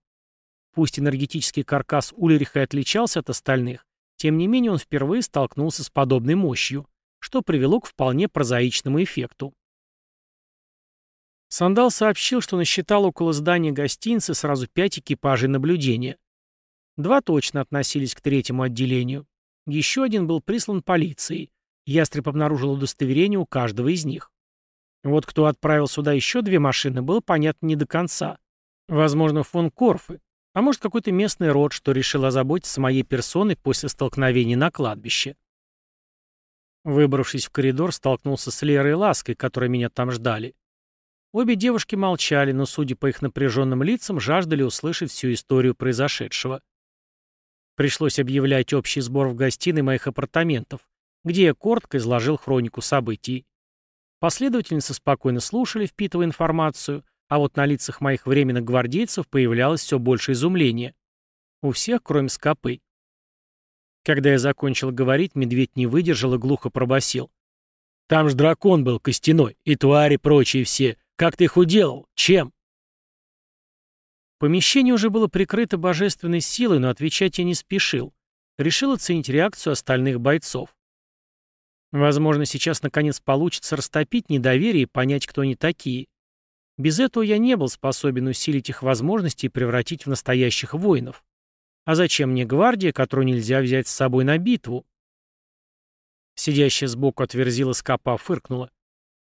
Пусть энергетический каркас Ульриха и отличался от остальных, тем не менее он впервые столкнулся с подобной мощью, что привело к вполне прозаичному эффекту. Сандал сообщил, что насчитал около здания гостиницы сразу пять экипажей наблюдения. Два точно относились к третьему отделению. Еще один был прислан полицией. Ястреб обнаружил удостоверение у каждого из них. Вот кто отправил сюда еще две машины, было понятно не до конца. Возможно, фон Корфы, а может, какой-то местный род, что решил озаботиться моей персоной после столкновения на кладбище. Выбравшись в коридор, столкнулся с Лерой Лаской, которые меня там ждали. Обе девушки молчали, но, судя по их напряженным лицам, жаждали услышать всю историю произошедшего. Пришлось объявлять общий сбор в гостиной моих апартаментов, где я коротко изложил хронику событий. Последовательницы спокойно слушали, впитывая информацию, а вот на лицах моих временных гвардейцев появлялось все больше изумления. У всех, кроме скопы. Когда я закончил говорить, медведь не выдержал и глухо пробасил. «Там ж дракон был костяной, и твари прочие все. Как ты их уделал? Чем?» Помещение уже было прикрыто божественной силой, но отвечать я не спешил. Решил оценить реакцию остальных бойцов. Возможно, сейчас наконец получится растопить недоверие и понять, кто они такие. Без этого я не был способен усилить их возможности и превратить в настоящих воинов. А зачем мне гвардия, которую нельзя взять с собой на битву? Сидящая сбоку отверзила скопа, фыркнула.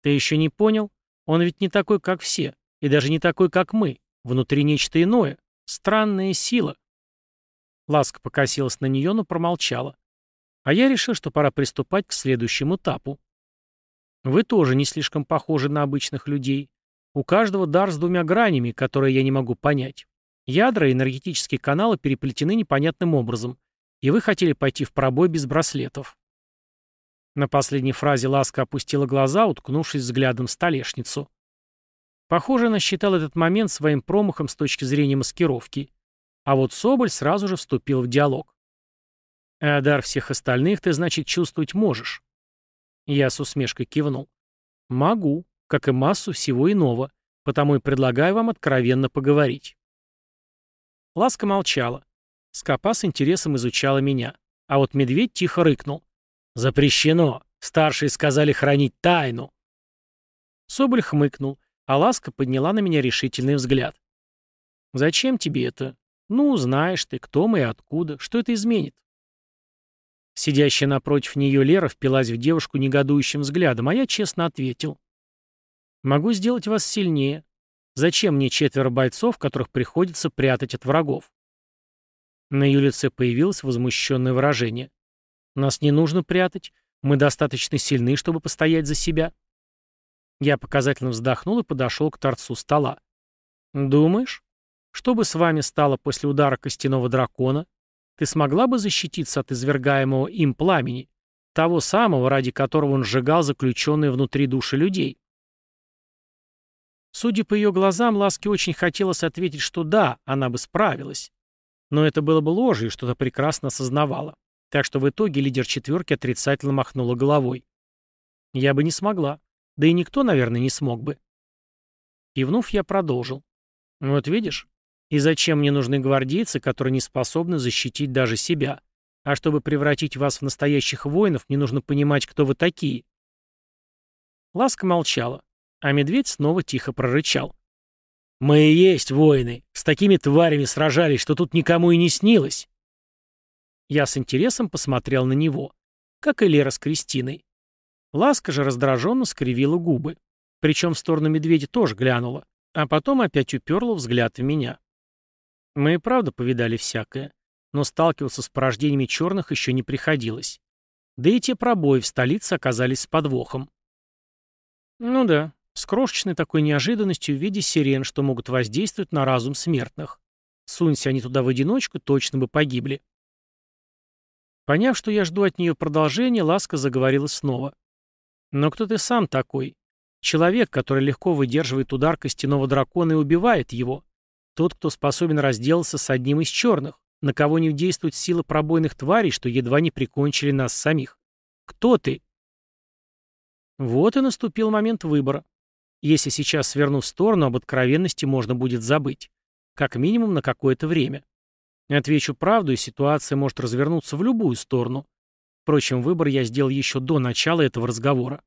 Ты еще не понял? Он ведь не такой, как все, и даже не такой, как мы. Внутри нечто иное. Странная сила. Ласка покосилась на нее, но промолчала. А я решил, что пора приступать к следующему этапу. Вы тоже не слишком похожи на обычных людей. У каждого дар с двумя гранями, которые я не могу понять. Ядра и энергетические каналы переплетены непонятным образом, и вы хотели пойти в пробой без браслетов. На последней фразе Ласка опустила глаза, уткнувшись взглядом в столешницу. Похоже, она считала этот момент своим промахом с точки зрения маскировки. А вот Соболь сразу же вступил в диалог. «А дар всех остальных ты, значит, чувствовать можешь?» Я с усмешкой кивнул. «Могу, как и массу всего иного, потому и предлагаю вам откровенно поговорить». Ласка молчала. Скопа с интересом изучала меня. А вот медведь тихо рыкнул. «Запрещено! Старшие сказали хранить тайну!» Соболь хмыкнул, а Ласка подняла на меня решительный взгляд. «Зачем тебе это? Ну, знаешь ты, кто мы и откуда. Что это изменит?» Сидящая напротив нее Лера впилась в девушку негодующим взглядом, а я честно ответил. «Могу сделать вас сильнее. Зачем мне четверо бойцов, которых приходится прятать от врагов?» На ее лице появилось возмущенное выражение. «Нас не нужно прятать. Мы достаточно сильны, чтобы постоять за себя». Я показательно вздохнул и подошел к торцу стола. «Думаешь, что бы с вами стало после удара костяного дракона? Ты смогла бы защититься от извергаемого им пламени, того самого, ради которого он сжигал заключенные внутри души людей?» Судя по ее глазам, Ласке очень хотелось ответить, что да, она бы справилась. Но это было бы ложью, что-то прекрасно осознавала. Так что в итоге лидер четверки отрицательно махнула головой. Я бы не смогла. Да и никто, наверное, не смог бы. Кивнув, я продолжил. Вот видишь, и зачем мне нужны гвардейцы, которые не способны защитить даже себя? А чтобы превратить вас в настоящих воинов, мне нужно понимать, кто вы такие. Ласка молчала, а медведь снова тихо прорычал. «Мы и есть воины. С такими тварями сражались, что тут никому и не снилось». Я с интересом посмотрел на него, как и Лера с Кристиной. Ласка же раздраженно скривила губы. Причем в сторону медведя тоже глянула, а потом опять уперла взгляд в меня. Мы и правда повидали всякое, но сталкиваться с порождениями черных еще не приходилось. Да и те пробои в столице оказались с подвохом. Ну да, с крошечной такой неожиданностью в виде сирен, что могут воздействовать на разум смертных. Сунься они туда в одиночку, точно бы погибли. Поняв, что я жду от нее продолжения, Ласка заговорила снова. «Но кто ты сам такой? Человек, который легко выдерживает удар костяного дракона и убивает его. Тот, кто способен разделаться с одним из черных, на кого не действует сила пробойных тварей, что едва не прикончили нас самих. Кто ты?» Вот и наступил момент выбора. Если сейчас сверну в сторону, об откровенности можно будет забыть. Как минимум на какое-то время. Отвечу правду, и ситуация может развернуться в любую сторону. Впрочем, выбор я сделал еще до начала этого разговора.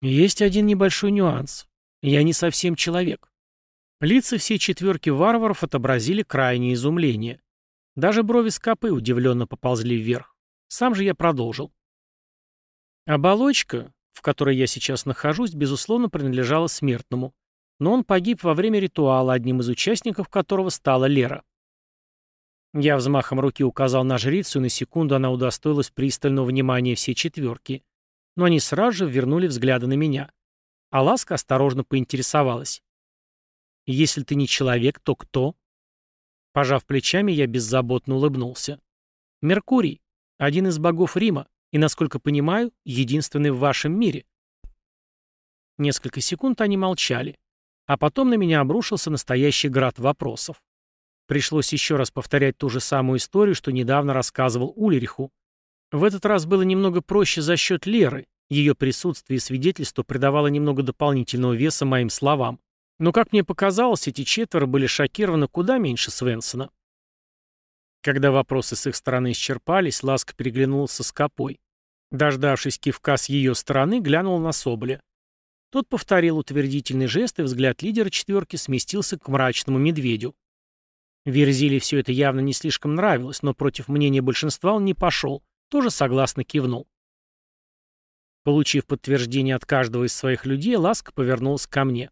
Есть один небольшой нюанс. Я не совсем человек. Лица всей четверки варваров отобразили крайнее изумление. Даже брови скопы удивленно поползли вверх. Сам же я продолжил. Оболочка, в которой я сейчас нахожусь, безусловно, принадлежала смертному. Но он погиб во время ритуала, одним из участников которого стала Лера. Я взмахом руки указал на жрицу, и на секунду она удостоилась пристального внимания всей четверки. Но они сразу же вернули взгляды на меня. А Ласка осторожно поинтересовалась. «Если ты не человек, то кто?» Пожав плечами, я беззаботно улыбнулся. «Меркурий, один из богов Рима, и, насколько понимаю, единственный в вашем мире». Несколько секунд они молчали. А потом на меня обрушился настоящий град вопросов. Пришлось еще раз повторять ту же самую историю, что недавно рассказывал Ульриху. В этот раз было немного проще за счет Леры. Ее присутствие и свидетельство придавало немного дополнительного веса моим словам. Но, как мне показалось, эти четверо были шокированы куда меньше Свенсона. Когда вопросы с их стороны исчерпались, Ласка переглянулся с Копой. Дождавшись кивка с ее стороны, глянул на Соболя. Тот повторил утвердительный жест, и взгляд лидера четверки сместился к мрачному медведю. Верзили все это явно не слишком нравилось, но против мнения большинства он не пошел, тоже согласно кивнул. Получив подтверждение от каждого из своих людей, Ласка повернулся ко мне.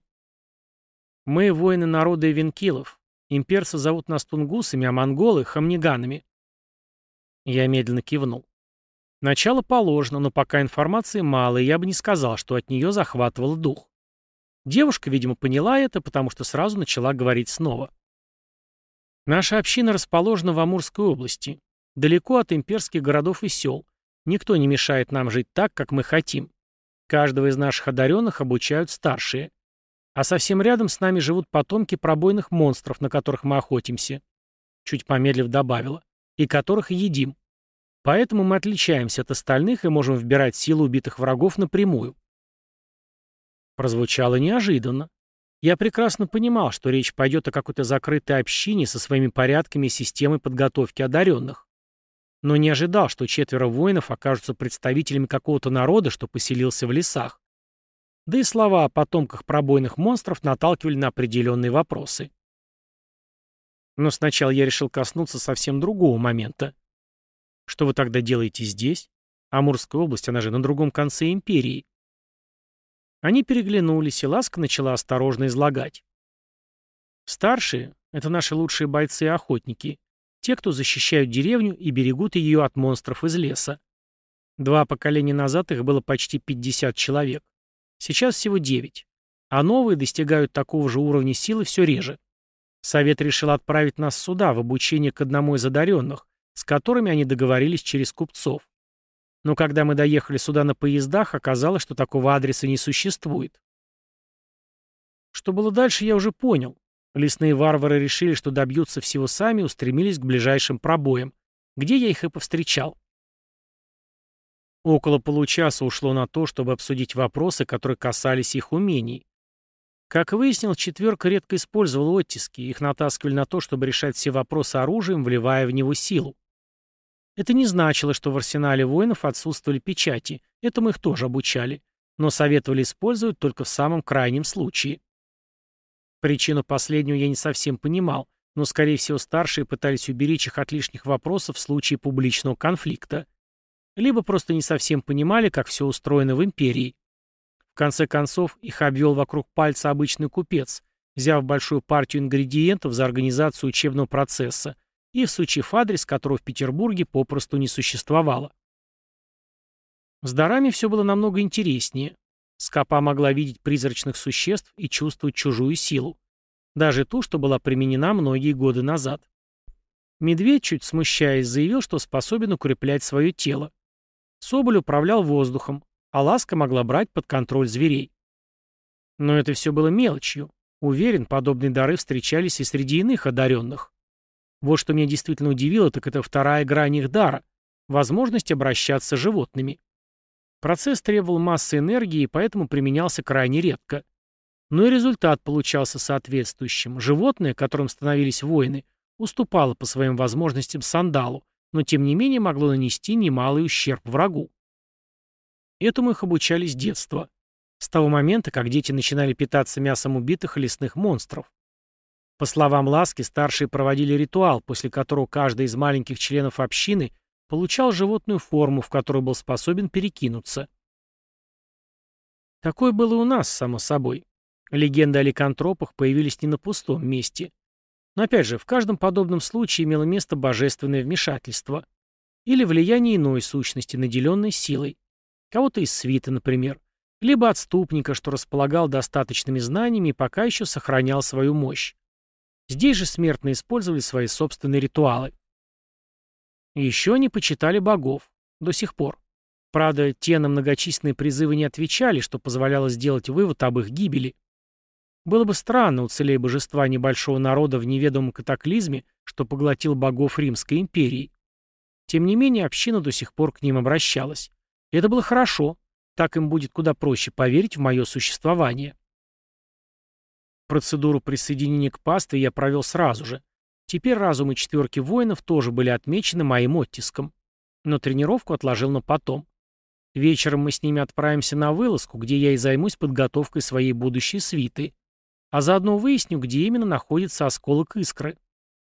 «Мы воины народа Эвенкилов. Имперцы зовут нас тунгусами, а монголы — хамниганами». Я медленно кивнул. Начало положено, но пока информации мало, и я бы не сказал, что от нее захватывал дух. Девушка, видимо, поняла это, потому что сразу начала говорить снова. Наша община расположена в Амурской области, далеко от имперских городов и сел. Никто не мешает нам жить так, как мы хотим. Каждого из наших одаренных обучают старшие. А совсем рядом с нами живут потомки пробойных монстров, на которых мы охотимся. Чуть помедлив добавила. И которых едим. Поэтому мы отличаемся от остальных и можем вбирать силу убитых врагов напрямую. Прозвучало неожиданно. Я прекрасно понимал, что речь пойдет о какой-то закрытой общине со своими порядками и системой подготовки одаренных. Но не ожидал, что четверо воинов окажутся представителями какого-то народа, что поселился в лесах. Да и слова о потомках пробойных монстров наталкивали на определенные вопросы. Но сначала я решил коснуться совсем другого момента. Что вы тогда делаете здесь? Амурская область, она же на другом конце империи. Они переглянулись, и Ласка начала осторожно излагать. Старшие — это наши лучшие бойцы и охотники. Те, кто защищают деревню и берегут ее от монстров из леса. Два поколения назад их было почти 50 человек. Сейчас всего 9. А новые достигают такого же уровня силы все реже. Совет решил отправить нас сюда, в обучение к одному из одаренных, с которыми они договорились через купцов. Но когда мы доехали сюда на поездах, оказалось, что такого адреса не существует. Что было дальше, я уже понял. Лесные варвары решили, что добьются всего сами устремились к ближайшим пробоям, где я их и повстречал. Около получаса ушло на то, чтобы обсудить вопросы, которые касались их умений. Как выяснилось, четверка редко использовала оттиски, их натаскивали на то, чтобы решать все вопросы оружием, вливая в него силу. Это не значило, что в арсенале воинов отсутствовали печати, этому их тоже обучали, но советовали использовать только в самом крайнем случае. Причину последнюю я не совсем понимал, но, скорее всего, старшие пытались уберечь их от лишних вопросов в случае публичного конфликта. либо просто не совсем понимали, как все устроено в империи. В конце концов, их обвел вокруг пальца обычный купец, взяв большую партию ингредиентов за организацию учебного процесса и всучив адрес, которого в Петербурге попросту не существовало. С дарами все было намного интереснее. Скопа могла видеть призрачных существ и чувствовать чужую силу. Даже ту, что была применена многие годы назад. Медведь, чуть смущаясь, заявил, что способен укреплять свое тело. Соболь управлял воздухом, а Ласка могла брать под контроль зверей. Но это все было мелочью. Уверен, подобные дары встречались и среди иных одаренных. Вот что меня действительно удивило, так это вторая грань их дара — возможность обращаться с животными. Процесс требовал массы энергии, и поэтому применялся крайне редко. Но и результат получался соответствующим. Животное, которым становились воины, уступало по своим возможностям сандалу, но тем не менее могло нанести немалый ущерб врагу. Этому их обучали с детства. С того момента, как дети начинали питаться мясом убитых лесных монстров. По словам Ласки, старшие проводили ритуал, после которого каждый из маленьких членов общины получал животную форму, в которую был способен перекинуться. Такое было у нас, само собой. Легенды о ликантропах появились не на пустом месте. Но опять же, в каждом подобном случае имело место божественное вмешательство. Или влияние иной сущности, наделенной силой. Кого-то из свита, например. Либо отступника, что располагал достаточными знаниями и пока еще сохранял свою мощь. Здесь же смертные использовали свои собственные ритуалы. Еще они почитали богов. До сих пор. Правда, те на многочисленные призывы не отвечали, что позволяло сделать вывод об их гибели. Было бы странно, уцелея божества небольшого народа в неведомом катаклизме, что поглотил богов Римской империи. Тем не менее, община до сих пор к ним обращалась. И это было хорошо. Так им будет куда проще поверить в мое существование. Процедуру присоединения к пастве я провел сразу же. Теперь разумы четверки воинов тоже были отмечены моим оттиском. Но тренировку отложил на потом. Вечером мы с ними отправимся на вылазку, где я и займусь подготовкой своей будущей свиты. А заодно выясню, где именно находится осколок искры.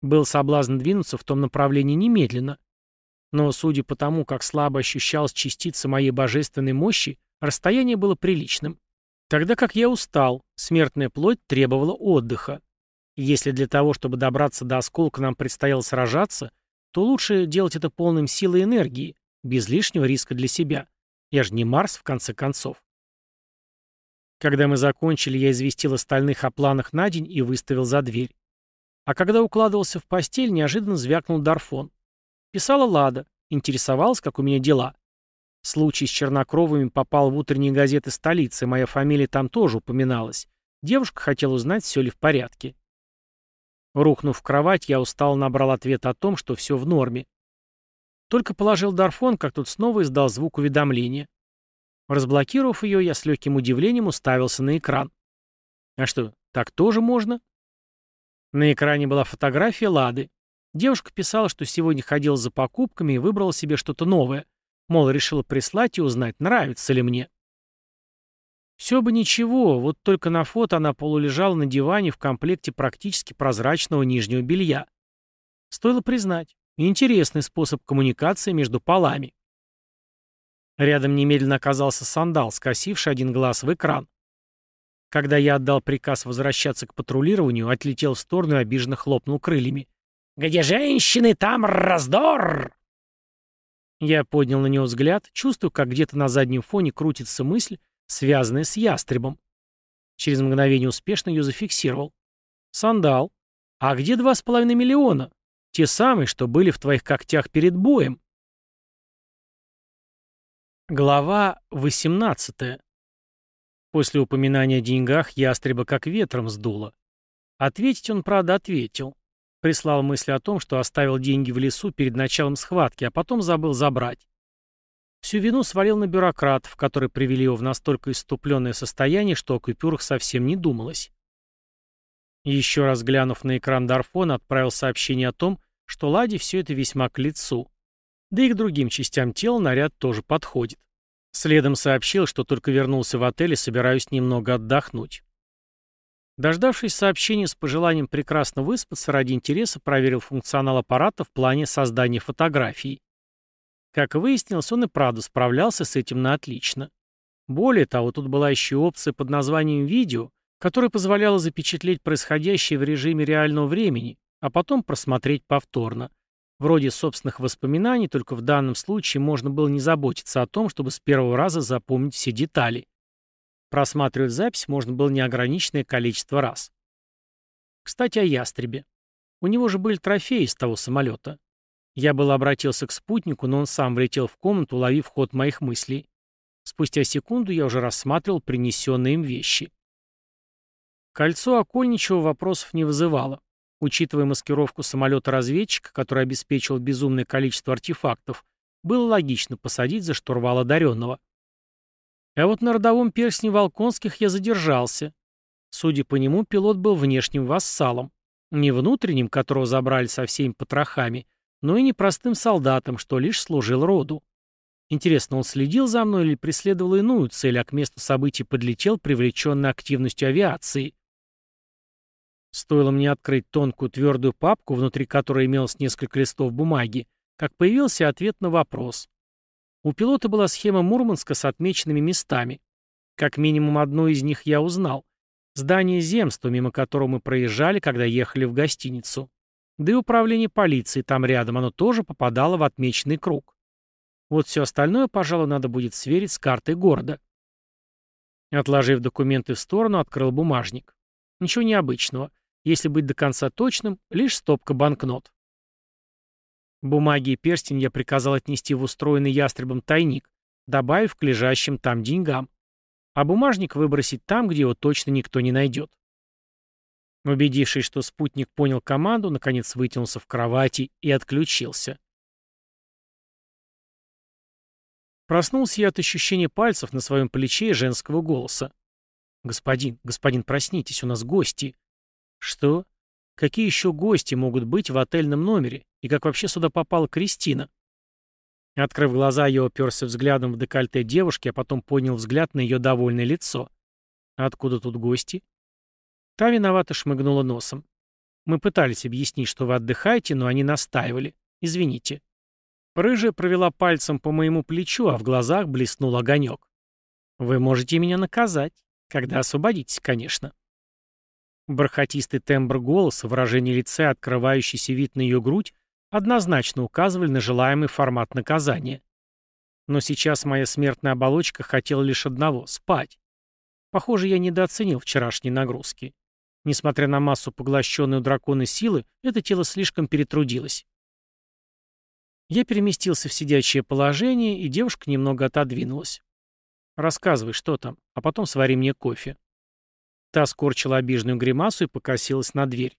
Был соблазн двинуться в том направлении немедленно. Но, судя по тому, как слабо ощущалась частица моей божественной мощи, расстояние было приличным. Тогда как я устал, смертная плоть требовала отдыха. Если для того, чтобы добраться до осколка, нам предстояло сражаться, то лучше делать это полным силы и энергии, без лишнего риска для себя. Я же не Марс, в конце концов. Когда мы закончили, я известил остальных о планах на день и выставил за дверь. А когда укладывался в постель, неожиданно звякнул Дарфон. Писала Лада, интересовалась, как у меня дела. Случай с чернокровыми попал в утренние газеты столицы, моя фамилия там тоже упоминалась. Девушка хотела узнать, все ли в порядке. Рухнув в кровать, я устал набрал ответ о том, что все в норме. Только положил Дарфон, как тут снова издал звук уведомления. Разблокировав ее, я с легким удивлением уставился на экран. А что, так тоже можно? На экране была фотография Лады. Девушка писала, что сегодня ходила за покупками и выбрала себе что-то новое. Мол, решила прислать и узнать, нравится ли мне. Все бы ничего, вот только на фото она полулежала на диване в комплекте практически прозрачного нижнего белья. Стоило признать, интересный способ коммуникации между полами. Рядом немедленно оказался сандал, скосивший один глаз в экран. Когда я отдал приказ возвращаться к патрулированию, отлетел в сторону и обиженно хлопнул крыльями. «Где женщины, там раздор!» Я поднял на него взгляд, чувствую, как где-то на заднем фоне крутится мысль, связанная с ястребом. Через мгновение успешно ее зафиксировал. «Сандал, а где два с половиной миллиона? Те самые, что были в твоих когтях перед боем?» Глава 18. После упоминания о деньгах ястреба как ветром сдуло. Ответить он, правда, ответил. Прислал мысль о том, что оставил деньги в лесу перед началом схватки, а потом забыл забрать. Всю вину свалил на бюрократов, которые привели его в настолько иступленное состояние, что о купюрах совсем не думалось. Еще раз глянув на экран Дарфона, отправил сообщение о том, что Ладе все это весьма к лицу. Да и к другим частям тела наряд тоже подходит. Следом сообщил, что только вернулся в отель и собираюсь немного отдохнуть. Дождавшись сообщения с пожеланием прекрасно выспаться, ради интереса проверил функционал аппарата в плане создания фотографий. Как выяснилось, он и правда справлялся с этим на отлично. Более того, тут была еще опция под названием «видео», которая позволяла запечатлеть происходящее в режиме реального времени, а потом просмотреть повторно. Вроде собственных воспоминаний, только в данном случае можно было не заботиться о том, чтобы с первого раза запомнить все детали. Просматривать запись можно было неограниченное количество раз. Кстати, о ястребе. У него же были трофеи из того самолета. Я был обратился к спутнику, но он сам влетел в комнату, уловив ход моих мыслей. Спустя секунду я уже рассматривал принесенные им вещи. Кольцо Окольничего вопросов не вызывало. Учитывая маскировку самолета-разведчика, который обеспечил безумное количество артефактов, было логично посадить за штурвал одаренного. А вот на родовом перстне Волконских я задержался. Судя по нему, пилот был внешним вассалом. Не внутренним, которого забрали со всеми потрохами, но и не простым солдатом, что лишь служил роду. Интересно, он следил за мной или преследовал иную цель, а к месту событий подлетел, привлеченный активностью авиации? Стоило мне открыть тонкую твердую папку, внутри которой имелось несколько листов бумаги, как появился ответ на вопрос. У пилота была схема Мурманска с отмеченными местами. Как минимум одно из них я узнал. Здание земства, мимо которого мы проезжали, когда ехали в гостиницу. Да и управление полиции там рядом, оно тоже попадало в отмеченный круг. Вот все остальное, пожалуй, надо будет сверить с картой города. Отложив документы в сторону, открыл бумажник. Ничего необычного. Если быть до конца точным, лишь стопка банкнот. Бумаги и перстень я приказал отнести в устроенный ястребом тайник, добавив к лежащим там деньгам а бумажник выбросить там, где его точно никто не найдет. Убедившись, что спутник понял команду, наконец вытянулся в кровати и отключился. Проснулся я от ощущения пальцев на своем плече и женского голоса. «Господин, господин, проснитесь, у нас гости». «Что? Какие еще гости могут быть в отельном номере? И как вообще сюда попала Кристина?» Открыв глаза, я уперся взглядом в декольте девушки, а потом поднял взгляд на ее довольное лицо. «Откуда тут гости?» Та виновато шмыгнула носом. «Мы пытались объяснить, что вы отдыхаете, но они настаивали. Извините». Рыжая провела пальцем по моему плечу, а в глазах блеснул огонек. «Вы можете меня наказать, когда освободитесь, конечно». Бархатистый тембр голоса, выражение лица, открывающийся вид на ее грудь однозначно указывали на желаемый формат наказания. Но сейчас моя смертная оболочка хотела лишь одного — спать. Похоже, я недооценил вчерашние нагрузки. Несмотря на массу поглощенной у дракона силы, это тело слишком перетрудилось. Я переместился в сидячее положение, и девушка немного отодвинулась. «Рассказывай, что там, а потом свари мне кофе». Та скорчила обиженную гримасу и покосилась на дверь.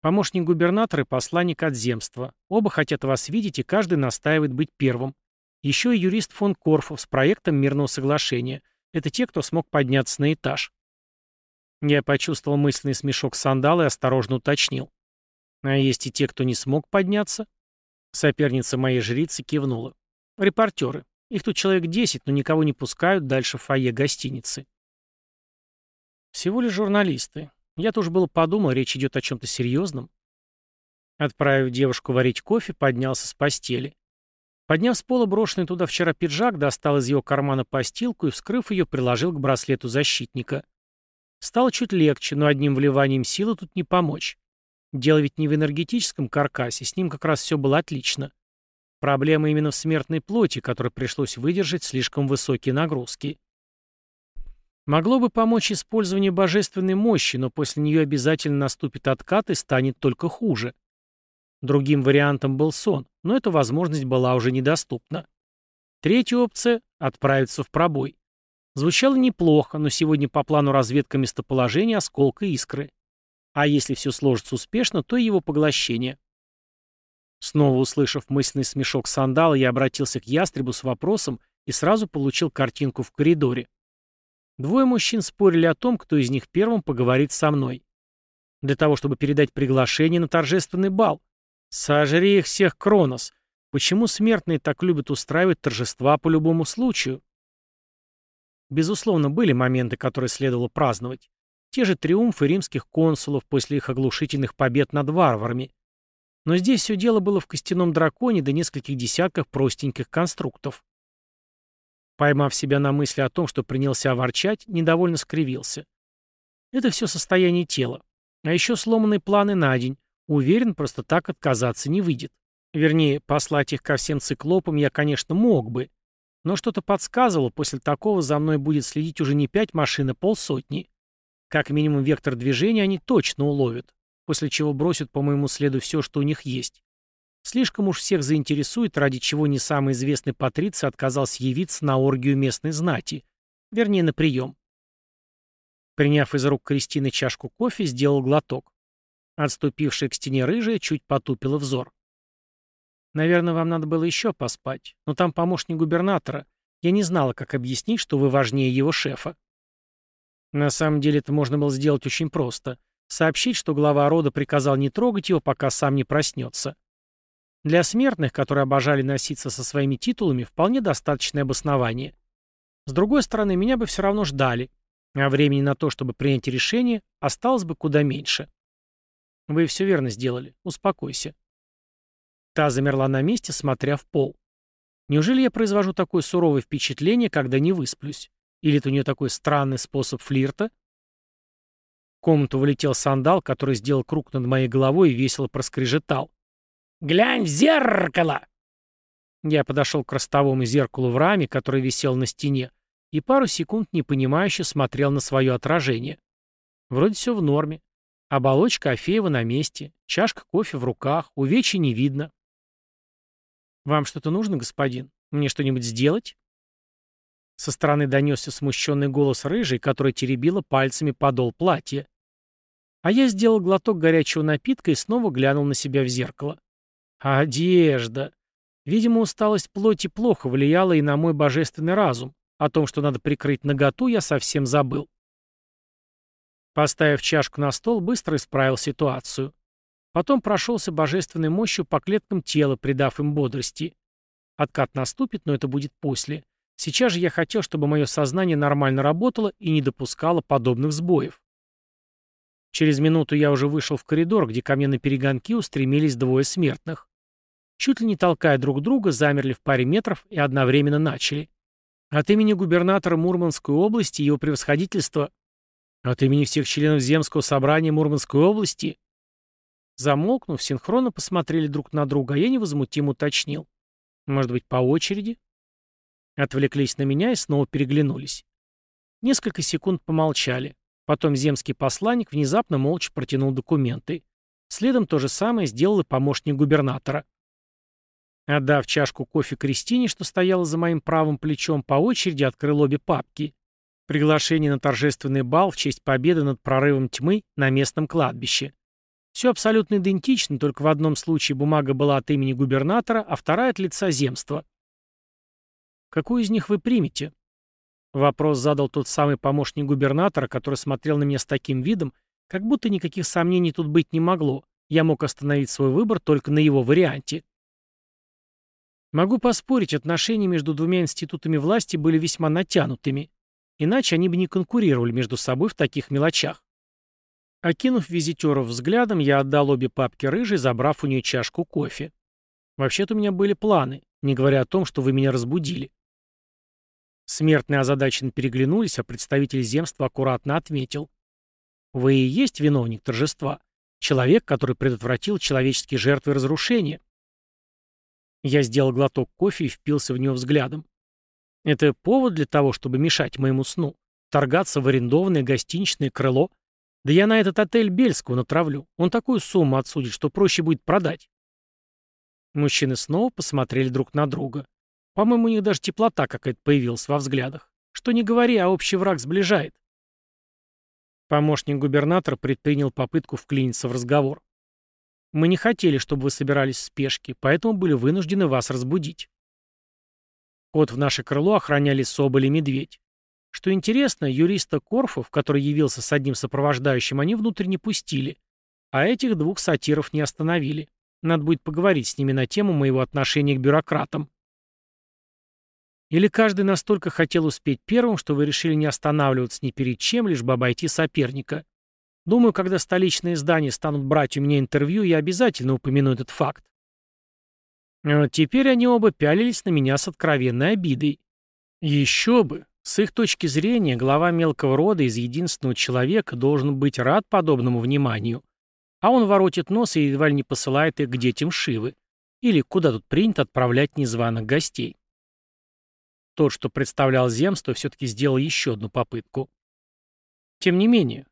Помощник губернатора и посланник от земства. Оба хотят вас видеть, и каждый настаивает быть первым. Еще и юрист фон Корфов с проектом мирного соглашения. Это те, кто смог подняться на этаж. Я почувствовал мысленный смешок сандала и осторожно уточнил. А есть и те, кто не смог подняться? Соперница моей жрицы кивнула. Репортеры. Их тут человек десять, но никого не пускают дальше в фойе гостиницы. Всего лишь журналисты. Я тоже было подумал, речь идет о чем-то серьезном. Отправив девушку варить кофе, поднялся с постели. Подняв с пола брошенный туда вчера пиджак, достал из его кармана постилку и, вскрыв ее, приложил к браслету защитника. Стало чуть легче, но одним вливанием силы тут не помочь. Дело ведь не в энергетическом каркасе, с ним как раз все было отлично. Проблема именно в смертной плоти, которой пришлось выдержать слишком высокие нагрузки. Могло бы помочь использование божественной мощи, но после нее обязательно наступит откат и станет только хуже. Другим вариантом был сон, но эта возможность была уже недоступна. Третья опция — отправиться в пробой. Звучало неплохо, но сегодня по плану разведка местоположения осколка искры. А если все сложится успешно, то и его поглощение. Снова услышав мысленный смешок сандала, я обратился к ястребу с вопросом и сразу получил картинку в коридоре. Двое мужчин спорили о том, кто из них первым поговорит со мной. Для того, чтобы передать приглашение на торжественный бал. Сожри их всех, Кронос. Почему смертные так любят устраивать торжества по любому случаю? Безусловно, были моменты, которые следовало праздновать. Те же триумфы римских консулов после их оглушительных побед над варварами. Но здесь все дело было в костяном драконе да нескольких десятках простеньких конструктов. Поймав себя на мысли о том, что принялся ворчать, недовольно скривился. Это все состояние тела. А еще сломанные планы на день. Уверен, просто так отказаться не выйдет. Вернее, послать их ко всем циклопам я, конечно, мог бы. Но что-то подсказывало, после такого за мной будет следить уже не пять машин, а полсотни. Как минимум вектор движения они точно уловят, после чего бросят по моему следу все, что у них есть. Слишком уж всех заинтересует, ради чего не самый известный патриций отказался явиться на оргию местной знати. Вернее, на прием. Приняв из рук Кристины чашку кофе, сделал глоток. Отступившая к стене рыжая чуть потупила взор. «Наверное, вам надо было еще поспать, но там помощник губернатора. Я не знала, как объяснить, что вы важнее его шефа». На самом деле это можно было сделать очень просто. Сообщить, что глава рода приказал не трогать его, пока сам не проснется. Для смертных, которые обожали носиться со своими титулами, вполне достаточное обоснование. С другой стороны, меня бы все равно ждали, а времени на то, чтобы принять решение, осталось бы куда меньше. Вы все верно сделали. Успокойся. Та замерла на месте, смотря в пол. Неужели я произвожу такое суровое впечатление, когда не высплюсь? Или это у нее такой странный способ флирта? В комнату вылетел сандал, который сделал круг над моей головой и весело проскрежетал. «Глянь в зеркало!» Я подошел к ростовому зеркалу в раме, которое висело на стене, и пару секунд непонимающе смотрел на свое отражение. Вроде все в норме. Оболочка Афеева на месте, чашка кофе в руках, увечья не видно. «Вам что-то нужно, господин? Мне что-нибудь сделать?» Со стороны донесся смущенный голос рыжий, который теребила пальцами подол платья. А я сделал глоток горячего напитка и снова глянул на себя в зеркало. Одежда. Видимо, усталость плоти плохо влияла и на мой божественный разум. О том, что надо прикрыть наготу, я совсем забыл. Поставив чашку на стол, быстро исправил ситуацию. Потом прошелся божественной мощью по клеткам тела, придав им бодрости. Откат наступит, но это будет после. Сейчас же я хотел, чтобы мое сознание нормально работало и не допускало подобных сбоев. Через минуту я уже вышел в коридор, где ко мне на перегонки устремились двое смертных. Чуть ли не толкая друг друга, замерли в паре метров и одновременно начали. От имени губернатора Мурманской области его превосходительства... От имени всех членов Земского собрания Мурманской области... Замолкнув, синхронно посмотрели друг на друга, а я невозмутимо уточнил. Может быть, по очереди? Отвлеклись на меня и снова переглянулись. Несколько секунд помолчали. Потом земский посланник внезапно молча протянул документы. Следом то же самое сделал и помощник губернатора. Отдав чашку кофе Кристине, что стояла за моим правым плечом, по очереди открыл обе папки. Приглашение на торжественный бал в честь победы над прорывом тьмы на местном кладбище. Все абсолютно идентично, только в одном случае бумага была от имени губернатора, а вторая от лица земства. Какую из них вы примете? Вопрос задал тот самый помощник губернатора, который смотрел на меня с таким видом, как будто никаких сомнений тут быть не могло. Я мог остановить свой выбор только на его варианте. Могу поспорить, отношения между двумя институтами власти были весьма натянутыми. Иначе они бы не конкурировали между собой в таких мелочах. Окинув визитеров взглядом, я отдал обе папки рыжей, забрав у нее чашку кофе. Вообще-то у меня были планы, не говоря о том, что вы меня разбудили. Смертные озадаченно переглянулись, а представитель земства аккуратно отметил. «Вы и есть виновник торжества. Человек, который предотвратил человеческие жертвы разрушения». Я сделал глоток кофе и впился в него взглядом. «Это повод для того, чтобы мешать моему сну? Торгаться в арендованное гостиничное крыло? Да я на этот отель Бельского натравлю. Он такую сумму отсудит, что проще будет продать». Мужчины снова посмотрели друг на друга. По-моему, у них даже теплота какая-то появилась во взглядах. Что не говори, а общий враг сближает. Помощник губернатора предпринял попытку вклиниться в разговор. Мы не хотели, чтобы вы собирались в спешке, поэтому были вынуждены вас разбудить. Кот в наше крыло охраняли соболь и медведь. Что интересно, юриста Корфов, который явился с одним сопровождающим, они внутрь не пустили, а этих двух сатиров не остановили. Надо будет поговорить с ними на тему моего отношения к бюрократам. Или каждый настолько хотел успеть первым, что вы решили не останавливаться ни перед чем, лишь бы обойти соперника? Думаю, когда столичные издания станут брать у меня интервью, я обязательно упомяну этот факт. А теперь они оба пялились на меня с откровенной обидой. Еще бы. С их точки зрения, глава мелкого рода из единственного человека должен быть рад подобному вниманию. А он воротит нос и едва ли не посылает их к детям Шивы. Или куда тут принято отправлять незваных гостей. Тот, что представлял земство, все-таки сделал еще одну попытку. Тем не менее,